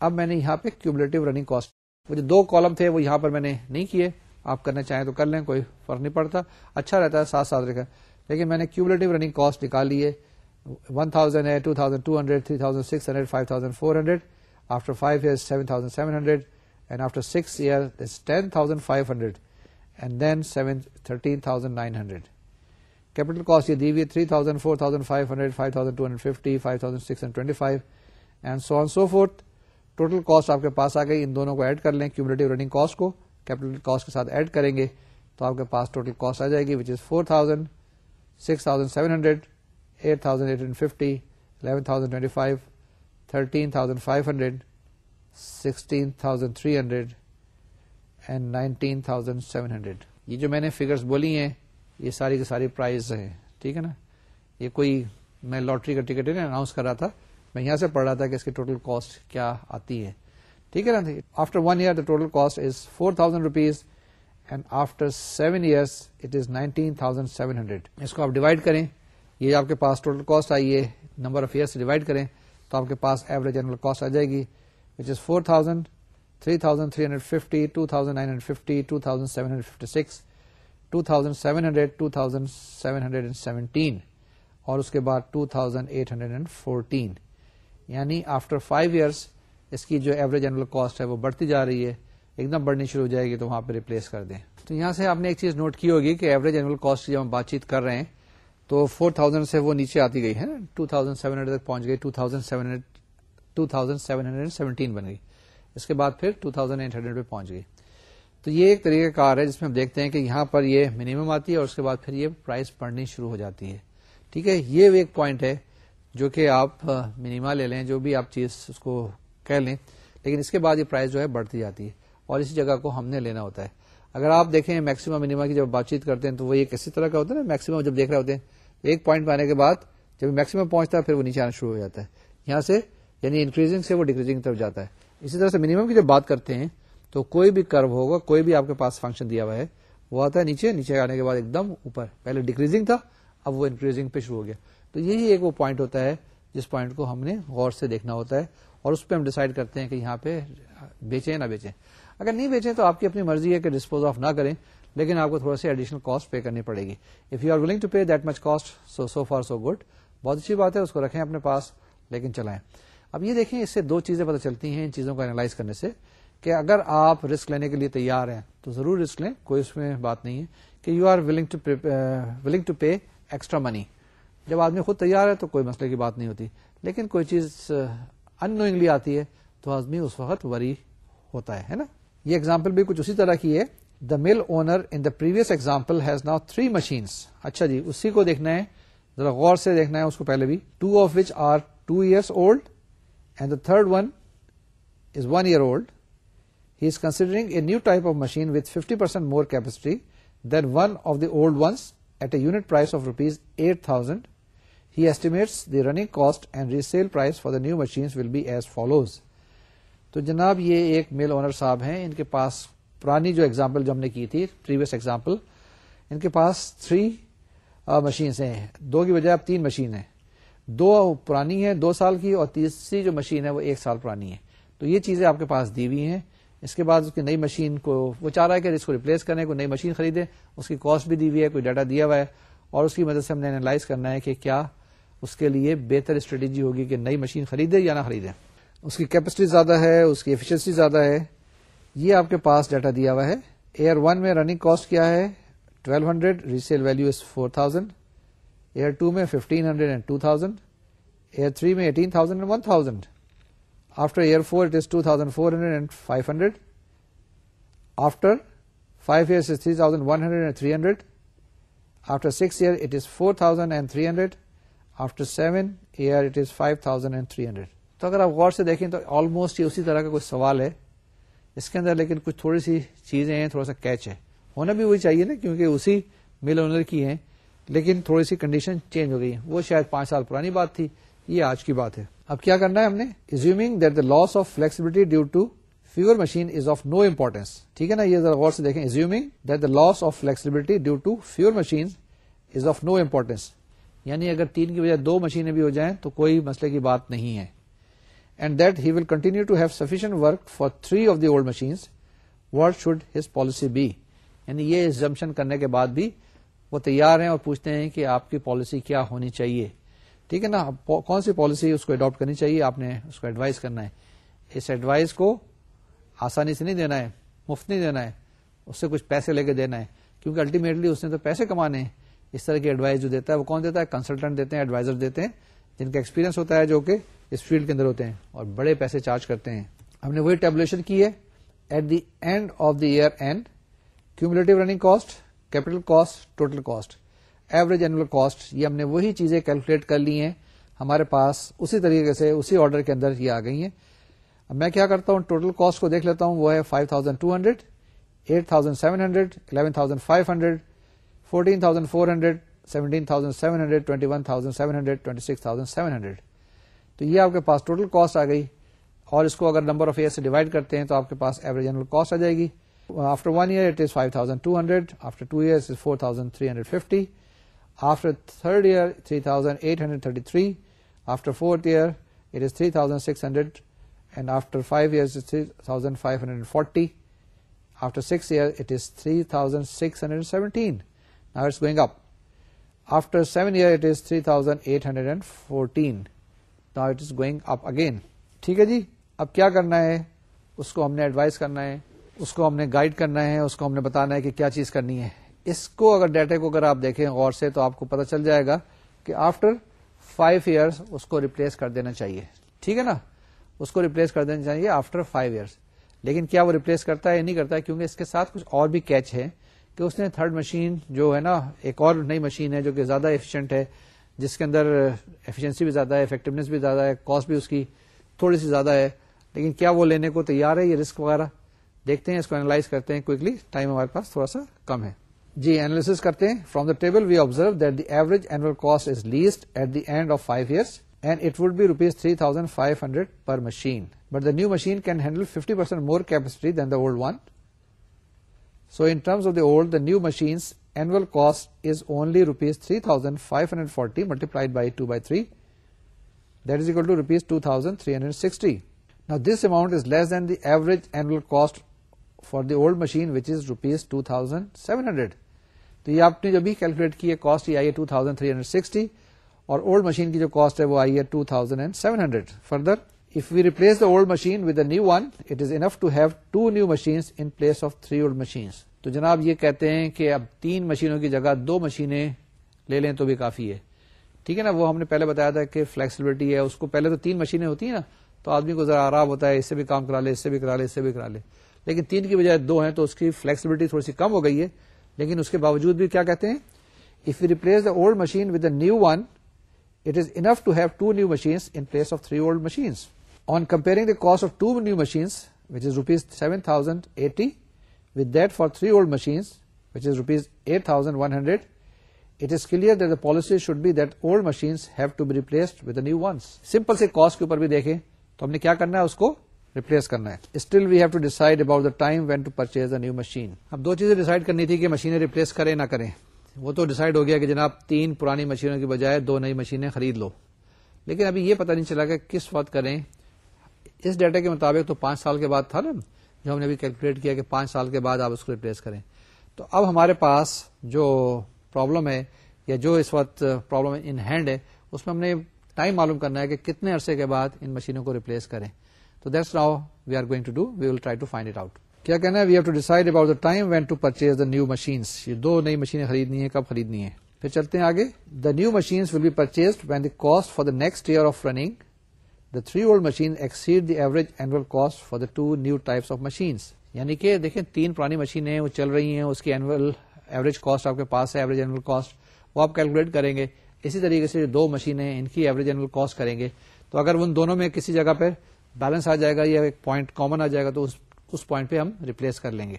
اب میں نے یہاں پہ کیوبلیٹو رننگ کاسٹ وہ جو دو کالم تھے وہ یہاں پر میں نے نہیں کیے آپ کرنا چاہیں تو کر لیں کوئی فرق نہیں پڑتا اچھا رہتا ہے ساتھ ساتھ رکھا لیکن میں نے کیوبلیٹو رننگ کاسٹ نکال لیے ون تھاؤزینڈ ہے two thousand two hundred three thousand six hundred five thousand four hundred after five year seven thousand seven hundred and after six year ten thousand five hundred and then seven thirteen thousand nine hundred capital cost یہ دی ہوئی three thousand four thousand five hundred five thousand two hundred fifty five thousand six hundred twenty five and so on so forth total cost آپ کے پاس آ گئی ان دونوں کو ایڈ کر لیں کیوم رننگ کاسٹ کو کیپٹل کاسٹ کے ساتھ ایڈ کریں گے تو آپ کے پاس ٹوٹل کاسٹ آ جائے گی which is four thousand six thousand seven hundred eight thousand eight hundred fifty eleven thousand twenty five thirteen thousand five hundred sixteen thousand three hundred and nineteen thousand seven hundred یہ جو میں نے figures بولی ہیں یہ ساری کی ساری پرائز ہیں ٹھیک ہے نا یہ کوئی میں لاٹری کا ٹکٹ اناؤنس کر رہا تھا میں یہاں سے پڑھ رہا تھا کہ اس کی ٹوٹل کاسٹ کیا آتی ہے ٹھیک ہے نا after one year the total cost is four thousand rupees and after seven years it is nineteen thousand seven hundred اس کو آپ ڈیوائڈ کریں یہ آپ کے پاس ٹوٹل کاسٹ آئی ہے نمبر آف ایئرس ڈیوائڈ کریں تو آپ کے پاس ایوریج جنرل کاسٹ آ جائے گی which is four thousand three thousand three hundred fifty two thousand nine hundred fifty two thousand seven hundred fifty six two thousand seven hundred two thousand seven hundred and seventeen اور اس کے بعد two thousand eight hundred and fourteen یعنی after five years اس کی جو average annual cost ہے وہ بڑھتی جا رہی ہے ایک دم بڑھنی شروع ہو جائے گی تو وہاں پہ ریپلیس کر دیں تو یہاں سے آپ نے ایک چیز نوٹ کی ہوگی کہ ایوریج کاسٹ جب ہم بات چیت کر رہے ہیں تو فور تھاؤزینڈ سے وہ نیچے آتی گئی ہے ٹو تھاؤزینڈ سیون ہنڈریڈ تک پہنچ گئی two thousand seven two thousand seven hundred seventeen بن گئی اس کے بعد پھر ٹو تھاؤزینڈ ایٹ ہنڈریڈ پہ پہنچ گئی تو یہ ایک طریقہ کار ہے جس میں ہم دیکھتے ہیں کہ یہاں پر یہ منیمم آتی ہے اور اس کے بعد پھر یہ پرائز پڑنی شروع ہو جاتی ہے ٹھیک ہے یہ ایک پوائنٹ ہے جو کہ آپ منیما لے لیں جو بھی آپ چیز اس کو کہہ لیں لیکن اس کے بعد یہ پرائز جو ہے بڑھتی جاتی ہے اور اسی جگہ کو ہم نے لینا ہوتا ہے اگر آپ دیکھیں میکسیمم منیما کی جب بات چیت کرتے ہیں تو وہ یہ کسی طرح کا ہوتا ہے میکسیمم جب دیکھ رہے ہوتے ہیں ایک پوائنٹ پہ آنے کے بعد جب میکسیمم پہنچتا ہے پھر وہ نیچے آنا شروع ہو جاتا ہے یہاں سے یعنی انکریزنگ سے وہ ڈیکریزنگ طرف جاتا ہے اسی طرح سے منیمم کی جب بات کرتے ہیں تو کوئی بھی کرو ہوگا کوئی بھی آپ کے پاس فنکشن دیا ہوا ہے وہ آتا ہے نیچے نیچے آنے کے بعد ایک دم اوپر پہلے ڈیکریزنگ تھا اب وہ انکریزنگ پہ شروع ہو گیا تو یہی ایک وہ پوائنٹ ہوتا ہے جس پوائنٹ کو ہم نے غور سے دیکھنا ہوتا ہے اور اس پہ ہم ڈیسائڈ کرتے ہیں کہ یہاں پہ بیچیں نہ بیچیں اگر نہیں بیچیں تو آپ کی اپنی مرضی ہے کہ ڈسپوز آف نہ کریں لیکن آپ کو تھوڑا سا ایڈیشنل کاسٹ پے کرنی پڑے گی if you are willing to pay that much cost so so far so good بہت اچھی بات ہے اس کو رکھیں اپنے پاس لیکن چلائیں اب یہ دیکھیں اس سے دو چیزیں پتہ چلتی ہیں ان چیزوں کو اینالائز کرنے سے کہ اگر آپ رسک لینے کے لیے تیار ہیں تو ضرور رسک لیں کوئی اس میں بات نہیں ہے کہ you are willing willing to pay extra money جب آدمی خود تیار ہے تو کوئی مسئلے کی بات نہیں ہوتی لیکن کوئی چیز ان نوئنگلی آتی ہے تو آدمی اس وقت وری ہوتا ہے نا یہ اگزامپل بھی کچھ اسی طرح کی ہے the mill owner in the previous example has now three machines اچھا جی اسی کو دیکھنا ہے ذرا غور سے دیکھنا ہے اس کو پہلے بھی two of which are two years old and the third one is one year old he is considering a new type of machine with fifty percent more capacity than one of old ones at a unit price of rupees eight thousand estimates the running cost and resale price for the new machines will be as follows تو جناب یہ ایک میل owner صاحب ہیں ان کے پاس پرانی جو example جو ہم نے کی تھی پریویس ایگزامپل ان کے پاس تھری مشینس ہیں دو کی بجائے اب تین مشین ہیں دو پرانی ہیں دو سال کی اور تیسری جو مشین ہے وہ ایک سال پرانی ہے تو یہ چیزیں آپ کے پاس دی ہوئی ہیں اس کے بعد اس کی نئی مشین کو وہ چاہ رہا ہے کہ اس کو ریپلیس کرنے کو نئی مشین خریدے اس کی کاسٹ بھی دی ہوئی ہے کوئی ڈاٹا دیا ہوا ہے اور اس کی مدد سے ہم نے انالائز کرنا ہے کہ کیا اس کے لیے بہتر اسٹریٹجی ہوگی کہ نئی مشین خریدے یا نہ خریدے اس کی کیپیسٹی زیادہ ہے اس کی ایفیشنسی زیادہ ہے یہ آپ کے پاس ڈیٹا دیا ہوا ہے ایئر ون میں رننگ کاسٹ کیا ہے 1200 hundred resale value is four thousand year two میں 1500 hundred and two thousand year three میں 18000 thousand and one thousand after year four it is two thousand four hundred and five hundred after five year is three thousand one hundred and three hundred after six year it is four thousand and three hundred after seven year it is five thousand and three hundred تو اگر آپ غور سے دیکھیں تو almost یہ اسی طرح کا کوئی سوال ہے اس کے اندر لیکن کچھ تھوڑی سی چیزیں ہیں تھوڑا سا کیچ ہے ہونا بھی وہی چاہیے نا کیونکہ اسی مل اونر کی ہیں لیکن تھوڑی سی کنڈیشن چینج ہو گئی وہ شاید پانچ سال پرانی بات تھی یہ آج کی بات ہے اب کیا کرنا ہے ہم نے assuming that the loss of flexibility due to fewer machine is of no importance ٹھیک ہے نا یہ ذرا غور سے دیکھیں assume that the loss of flexibility due to fewer machine is of no importance یعنی اگر تین کی بجائے دو مشینیں بھی ہو جائیں تو کوئی مسئلے کی بات نہیں ہے and that he will continue to have sufficient work for three of the old machine should his policy be یعنی یہ زمشن کرنے کے بعد بھی وہ تیار ہیں اور پوچھتے ہیں کہ آپ کی پالیسی کیا ہونی چاہیے ٹھیک ہے نا کون سی پالیسی اس کو اڈاپٹ کرنی چاہیے آپ نے اس کو ایڈوائز کرنا ہے اس ایڈوائز کو آسانی سے نہیں دینا ہے مفت نہیں دینا ہے اس سے کچھ پیسے لے کے دینا ہے کیونکہ الٹیمیٹلی اس نے تو پیسے کمانے ہیں اس طرح کی ایڈوائز جو دیتا ہے وہ کون دیتا ہے کنسلٹنٹ دیتے ہیں ایڈوائزر دیتے ہیں جن کا ایکسپیرینس ہوتا ہے جو کہ اس فیلڈ کے اندر ہوتے ہیں اور بڑے پیسے چارج کرتے ہیں ہم نے وہی ٹیبولیشن کی ہے at the end of the year and cumulative running cost capital cost total cost average an cost یہ ہم نے وہی چیزیں کیلکولیٹ کر لی ہیں ہمارے پاس اسی طریقے سے اسی آرڈر کے اندر یہ آ گئی ہیں اب میں کیا کرتا ہوں ٹوٹل کاسٹ کو دیکھ لیتا ہوں وہ ہے five thousand two hundred eight thousand seven hundred eleven thousand five hundred fourteen thousand four hundred seventeen thousand seven hundred twenty one thousand seven hundred twenty six seven hundred تو یہ آپ کے پاس ٹوٹل کاسٹ آ گئی اور اس کو اگر نمبر آف ایئر سے ڈیوائڈ کرتے ہیں تو آپ کے پاس ایوریج اینل کاسٹ آ جائے گی after one year it is five thousand two hundred after two year is four thousand three hundred fifty after third year three thousand eight hundred thirty three after fourth year it is three thousand six hundred and after five year three thousand five hundred forty after six year it is three thousand six hundred seven year three thousand eight hundred and fourteen up again ٹھیک ہے جی اب کیا کرنا ہے اس کو ہم نے advise کرنا ہے اس کو ہم نے گائڈ کرنا ہے اس کو ہم نے بتانا ہے کہ کیا چیز کرنی ہے اس کو اگر ڈیٹا کو اگر آپ دیکھیں غور سے تو آپ کو پتہ چل جائے گا کہ آفٹر فائیو ایئرس اس کو ریپلیس کر دینا چاہیے ٹھیک ہے نا اس کو ریپلیس کر دینا چاہیے آفٹر فائیو ایئرس لیکن کیا وہ ریپلیس کرتا ہے یا نہیں کرتا ہے کیونکہ اس کے ساتھ کچھ اور بھی کیچ ہے کہ اس نے تھرڈ مشین جو ہے نا ایک اور نئی مشین ہے جو کہ زیادہ ایفیشینٹ ہے جس کے اندر ایفیشنسی بھی زیادہ ہے افیکٹونیس بھی زیادہ ہے کاسٹ بھی اس کی تھوڑی سی زیادہ ہے لیکن کیا وہ لینے کو تیار ہے یہ رسک وغیرہ دیکھتے ہیں اس کو اینالائز کرتے ہیں کوکلی ٹائم ہمارے پاس تھوڑا سا کم ہے جی اینالیس کرتے ہیں from the table we observe that the average annual cost is least at the end of five years and it would be rupees three thousand five hundred per machine but the new machine can handle fifty percent more capacity than the old one so in terms of the the old new machine annual cost is only rupees three thousand five hundred forty multiplied by two by three that is equal to rupees two thousand three hundred sixty نا this amount is less than the average annual cost for the old machine which is rupees two thousand seven hundred تو یہ آپ نے جب بھی calculate کی ہے cost یہ آئی ہے two thousand three hundred sixty اور اولڈ مشین کی جو کاسٹ ہے وہ آئی ہے two thousand and seven hundred further If we replace the old machine with a new one, it is enough to have two new machines in place of three old machines. تو جناب یہ کہتے ہیں کہ اب تین مشینوں کی جگہ دو مشینیں لے لیں تو بھی کافی ہے ٹھیک ہے نا وہ ہم نے پہلے بتایا تھا کہ فلیکسیبلٹی ہے اس کو پہلے تو تین مشینیں ہوتی ہیں نا تو آدمی کو ذرا آرام ہوتا ہے اس سے بھی کام کرا لے اس سے بھی کرا لے اس سے بھی کرا لے لیکن تین کی بجائے دو ہیں تو اس کی فلیکسیبلٹی تھوڑی سی کم ہو گئی ہے لیکن اس کے باوجود بھی کیا کہتے ہیں if you replace the old machine with a new one it is enough to have two new machines in place of three old machine on comparing which cost of two new machines for is rupees seven thousand eighty with that for three old that rupees eight thousand one hundred it is clear that the policy should the old ones simple سے cost کے اوپر بھی دیکھیں تو ہم نے کیا کرنا ہے اس کو hai کرنا ہے still we have to decide about when to purchase a new machine اب دو چیزیں ڈیسائڈ کرنی تھی کہ مشینیں ریپلیس کریں نہ کریں وہ تو ڈیسائڈ ہو گیا کہ جناب تین پرانی مشینوں کی بجائے دو نئی مشینیں خرید لو لیکن ابھی یہ پتہ نہیں چلا کہ کس وقت کریں اس ڈیٹا کے مطابق تو پانچ سال کے بعد تھا نا جو ہم نے ابھی کیلکولیٹ کیا کہ پانچ سال کے بعد آپ اس کو ریپلیس کریں تو اب ہمارے پاس جو پرابلم ہے یا جو اس وقت پرابلم ان ہینڈ ہے اس میں ہم نے ٹائم معلوم کرنا ہے کہ کتنے عرصے کے بعد ان مشینوں کو ریپلیس کریں تو that's now we are going to do we will try to find it out کیا کہنا ہے we have to decide about time when to purchase the new machines یہ دو نئی مشینیں خریدنی ہے کب خریدنی ہے پھر چلتے ہیں آگے the new machine will be purchase when the cost for the next year of running three old machine exceed average annual cost for the two new types of machine یعنی کہ دیکھیں تین پرانی مشینیں وہ چل رہی ہیں اس کی ایوریج کاسٹ آپ کے پاس ہے ایوریج کاسٹ وہ آپ کیلکولیٹ کریں گے اسی طریقے سے دو مشینیں ہیں ان کی ایوریج کاسٹ کریں گے تو اگر ان دونوں میں کسی جگہ پہ بیلنس آ جائے گا یا ایک پوائنٹ کامن آ جائے گا تو اس پوائنٹ پہ ہم ریپلیس کر لیں گے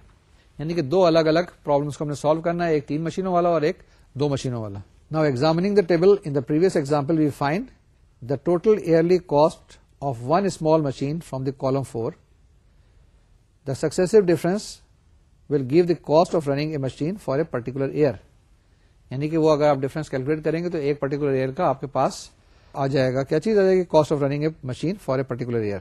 یعنی کہ دو الگ الگ پرابلمس کو ہم نے سالو کرنا ہے ایک تین مشینوں والا اور ایک دو مشینوں والا نا examining the table in the previous example we find the total yearly cost of one small machine from the column four the successive difference will give the cost of running a machine for a particular year یعنی کہ وہ اگر آپ difference calculate کریں گے تو ایک particular year کا آپ کے پاس آ جائے گا کیا چیز آ جائے گی cost of running a machine for a particular year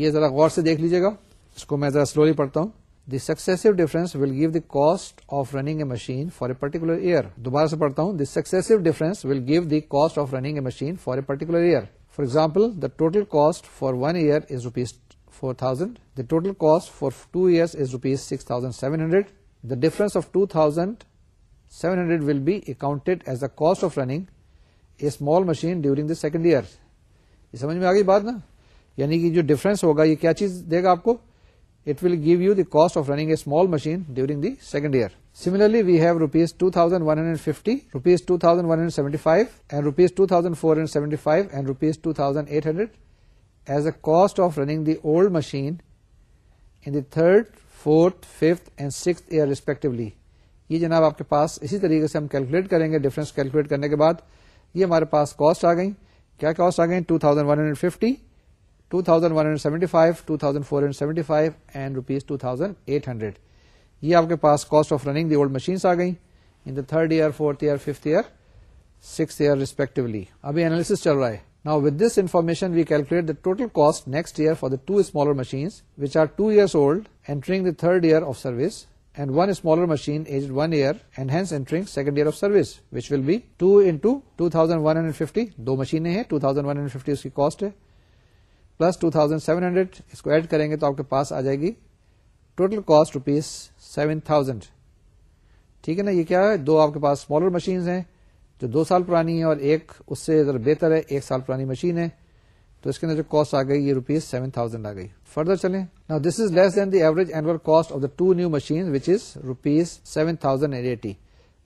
یہ ذرا غور سے دیکھ لیجیے گا اس کو میں ذرا سلولی پڑھتا ہوں the successive difference will give the cost of running a machine for a particular year دوبارہ سے پڑھتا ہوں the successive difference will give the cost of running a machine for a particular year for example the total cost for one year is rupees four thousand the total cost for two year is rupees six thousand seven hundred the difference of two thousand seven hundred will be accounted as the cost of running a small machine during the second year یہ سمجھ میں آ گئی بات نا یعنی کہ جو difference ہوگا یہ کیا چیز دے گا آپ کو it will give you the cost of running a small machine during the second year. Similarly, we have rupees 2,150, rupees 2,175 and rupees 2,475 and rupees 2,800 as a cost of running the old machine in the third, fourth, fifth and sixth year respectively. یہ جناب آپ کے پاس اسی طریقے سے ہم calculate کریں گے ڈفرنس کیلکولیٹ کرنے کے بعد یہ ہمارے پاس کاسٹ آ گئی کیا کاسٹ آ گئی 2,150 two thousand one hundred seventy five two thousand four hundred seventy five and rupees two thousand eight hundred یہ آپ کے پاس cost of running the old machines آ گئی in the third year fourth year fifth year six year respectively ابھی analysis چل رہا ہے now with this information we calculate the total cost next year for the two smaller machines which are two years old entering the third year of service and one smaller machine age one year and hence entering second year of service which will be two into two two thousand one hundred fifty دو مشینیں two thousand one hundred fifty اس کی cost ہے plus two thousand seven hundred اس کو add کریں گے تو آپ کے پاس آ جائے گی total cost rupees seven thousand ٹھیک ہے نا یہ کیا ہے دو آپ کے پاس اسمالر مشین ہیں جو دو سال پرانی ہے اور ایک اس سے ذرا بہتر ہے ایک سال پرانی مشین ہے تو اس کے اندر جو کاسٹ آ گئی یہ روپیز سیون تھاؤزینڈ آ گئی فردر چلیں نا this is less than the average annual cost of the two new machine which is rupees seven thousand and eighty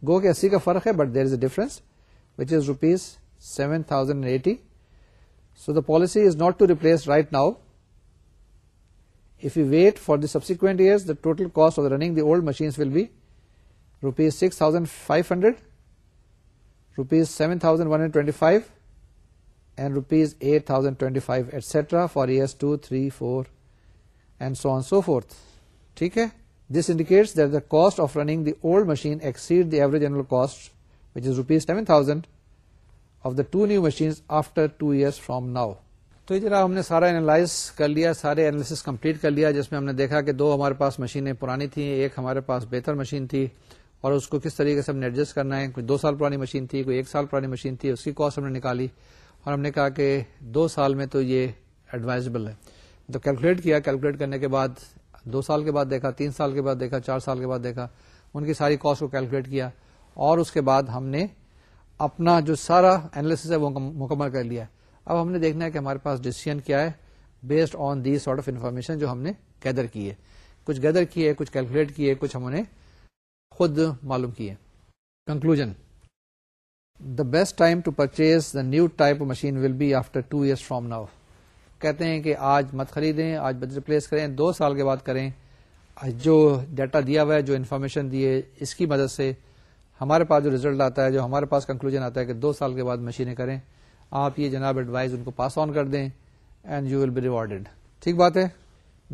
گو کہ اسی کا فرق ہے but there is a difference which is rupees seven thousand and eighty So the policy is not to replace right now. If we wait for the subsequent years, the total cost of running the old machines will be rupees 6,500, rupees 7,125 and rupees 8,025, etc. for years 2, 3, 4 and so on so forth. Okay? This indicates that the cost of running the old machine exceeds the average annual cost, which is rupees 7,000 of the two new machines after two years from now تو یہ ہم نے سارا کر لیا سارے analysis complete کر لیا جس میں ہم نے دیکھا کہ دو ہمارے پاس مشینیں پرانی تھیں ایک ہمارے پاس بہتر مشین تھی اور اس کو کس طریقے سے ہم نے ایڈجسٹ کرنا ہے کوئی دو سال پرانی مشین تھی کوئی ایک سال پرانی مشین تھی اس کی کاسٹ ہم نے نکالی اور ہم نے کہا کہ دو سال میں تو یہ ایڈوائزبل ہے تو کیلکولیٹ کیا کیلکولیٹ کرنے کے بعد دو سال کے بعد دیکھا تین سال کے بعد دیکھا چار سال کے بعد دیکھا ان کی ساری کاسٹ کو کیلکولیٹ کیا اور اس کے بعد ہم نے اپنا جو سارا اینالسز ہے وہ مکمل کر لیا ہے اب ہم نے دیکھنا ہے کہ ہمارے پاس ڈیسیزن کیا ہے based on the sort of information جو ہم نے گیدر کی ہے کچھ گیدر کیے کچھ کیلکولیٹ کیے کچھ ہم نے خود معلوم کیے conclusion the best time to purchase the new type machine will be after two years from now کہتے ہیں کہ آج مت خریدیں آج بد ریپلیس کریں دو سال کے بعد کریں جو ڈیٹا دیا ہوا ہے جو انفارمیشن دی ہے اس کی مدد سے ہمارے پاس جو ریزلٹ آتا ہے جو ہمارے پاس کنکلوژ آتا ہے کہ دو سال کے بعد مشینیں کریں آپ یہ جناب ایڈوائز ان کو پاس آن کر دیں and you will be rewarded ٹھیک بات ہے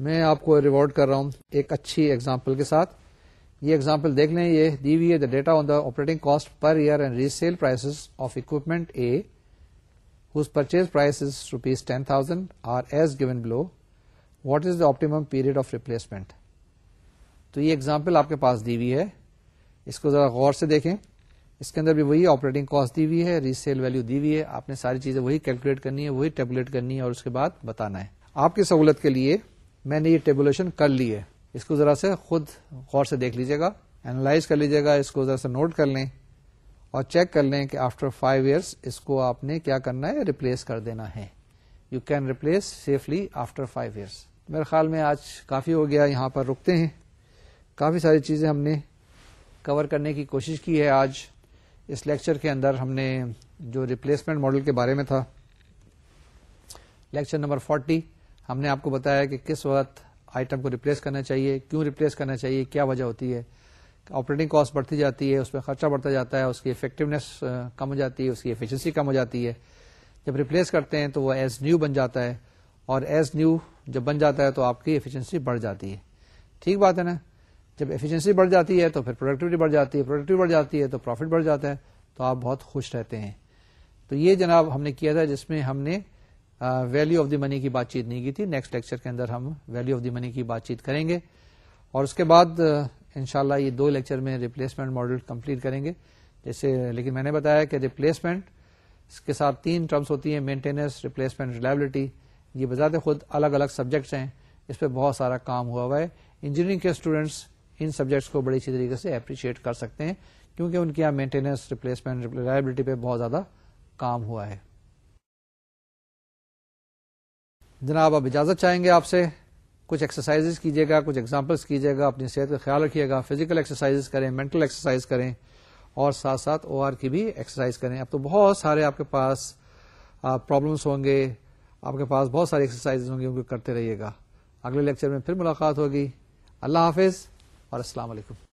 میں آپ کو ریوارڈ کر رہا ہوں ایک اچھی ایگزامپل کے ساتھ یہ ایگزامپل دیکھ لیں یہ the we the data on the operating cost per year and resale price of equipment A whose purchase price rupees ten thousand are as given below what is the optimum period of replacement تو یہ example آپ کے پاس دی ہے اس کو ذرا غور سے دیکھیں اس کے اندر بھی وہی آپریٹنگ کاسٹ دی ہوئی ہے ریسیل ویلو دی ہوئی ہے آپ نے ساری چیزیں وہی کیلکولیٹ کرنی ہے وہی ٹیبولیٹ کرنی ہے اور اس کے بعد بتانا ہے آپ کی سہولت کے لیے میں نے یہ ٹیبولیشن کر لی ہے اس کو ذرا سے خود غور سے دیکھ لیجیے گا اینالائز کر لیجیے گا اس کو ذرا سے نوٹ کر لیں اور چیک کر لیں کہ آفٹر فائیو ایئرس اس کو آپ نے کیا کرنا ہے ریپلیس کر دینا ہے you can replace safely after five years میرے خیال میں آج کافی ہو گیا یہاں پر رکتے ہیں کافی ساری چیزیں ہم نے کور کرنے کی کوشش کی ہے آج اس لیکچر کے اندر ہم نے جو ریپلیسمنٹ ماڈل کے بارے میں تھا لیکچر نمبر فورٹی ہم نے آپ کو بتایا کہ کس وقت آئٹم کو ریپلیس کرنا چاہیے کیوں ریپلیس کرنا چاہیے کیا وجہ ہوتی ہے آپریٹنگ کاسٹ بڑھتی جاتی ہے اس میں خرچہ بڑھتا جاتا ہے اس کی افیکٹونیس کم ہو جاتی ہے اس کی ایفیشنسی کم ہو جاتی ہے جب ریپلیس کرتے ہیں تو وہ ایز نیو بن جاتا ہے اور ایز نیو جب بن جاتا ہے تو آپ کی ایفیشنسی بڑھ جاتی ہے ٹھیک بات ہے نا جب ایفیشنسی بڑھ جاتی ہے تو پھر پروڈکٹیوٹی بڑھ جاتی ہے پروڈکٹیو بڑھ جاتی ہے تو پروفٹ بڑھ جاتا ہے تو آپ بہت خوش رہتے ہیں تو یہ جناب ہم نے کیا تھا جس میں ہم نے ویلو آف دی منی کی بات چیت نہیں کی تھی نیکسٹ لیکچر کے اندر ہم ویلو آف دی منی کی بات چیت کریں گے اور اس کے بعد ان شاء اللہ یہ دو لیکچر میں ریپلیسمنٹ ماڈل کمپلیٹ کریں گے جیسے لیکن میں نے بتایا کہ ریپلیسمنٹ اس کے ساتھ تین ٹرمس ہوتی ہیں مینٹیننس ریپلیسمنٹ ریلائبلٹی یہ بتاتے خود الگ الگ سبجیکٹس ہیں اس پہ بہت سارا کام ہوا ہوا ہے انجینئرنگ کے اسٹوڈینٹس ان سبجیکٹس کو بڑی اچھی طریقے سے اپریشیٹ کر سکتے ہیں کیونکہ ان کی کام ہوا ہے جناب اجازت چاہیں گے آپ سے کچھ ایکسرسائز کیجیے گا کچھ ایگزامپلس کیجیے گا اپنی صحت کا خیال رکھیے گا فزیکل ایکسرسائز کریں مینٹل ایکسرسائز کریں اور ساتھ ساتھ او آر کی بھی ایکسرسائز کریں اب تو بہت سارے آپ کے پاس پرابلمس ہوں گے آپ کے پاس بہت ساری ایکسرسائز ہوں گے ان کو کرتے رہیے گا اگلے لیکچر میں پھر ملاقات ہوگی اللہ حافظ اور السلام علیکم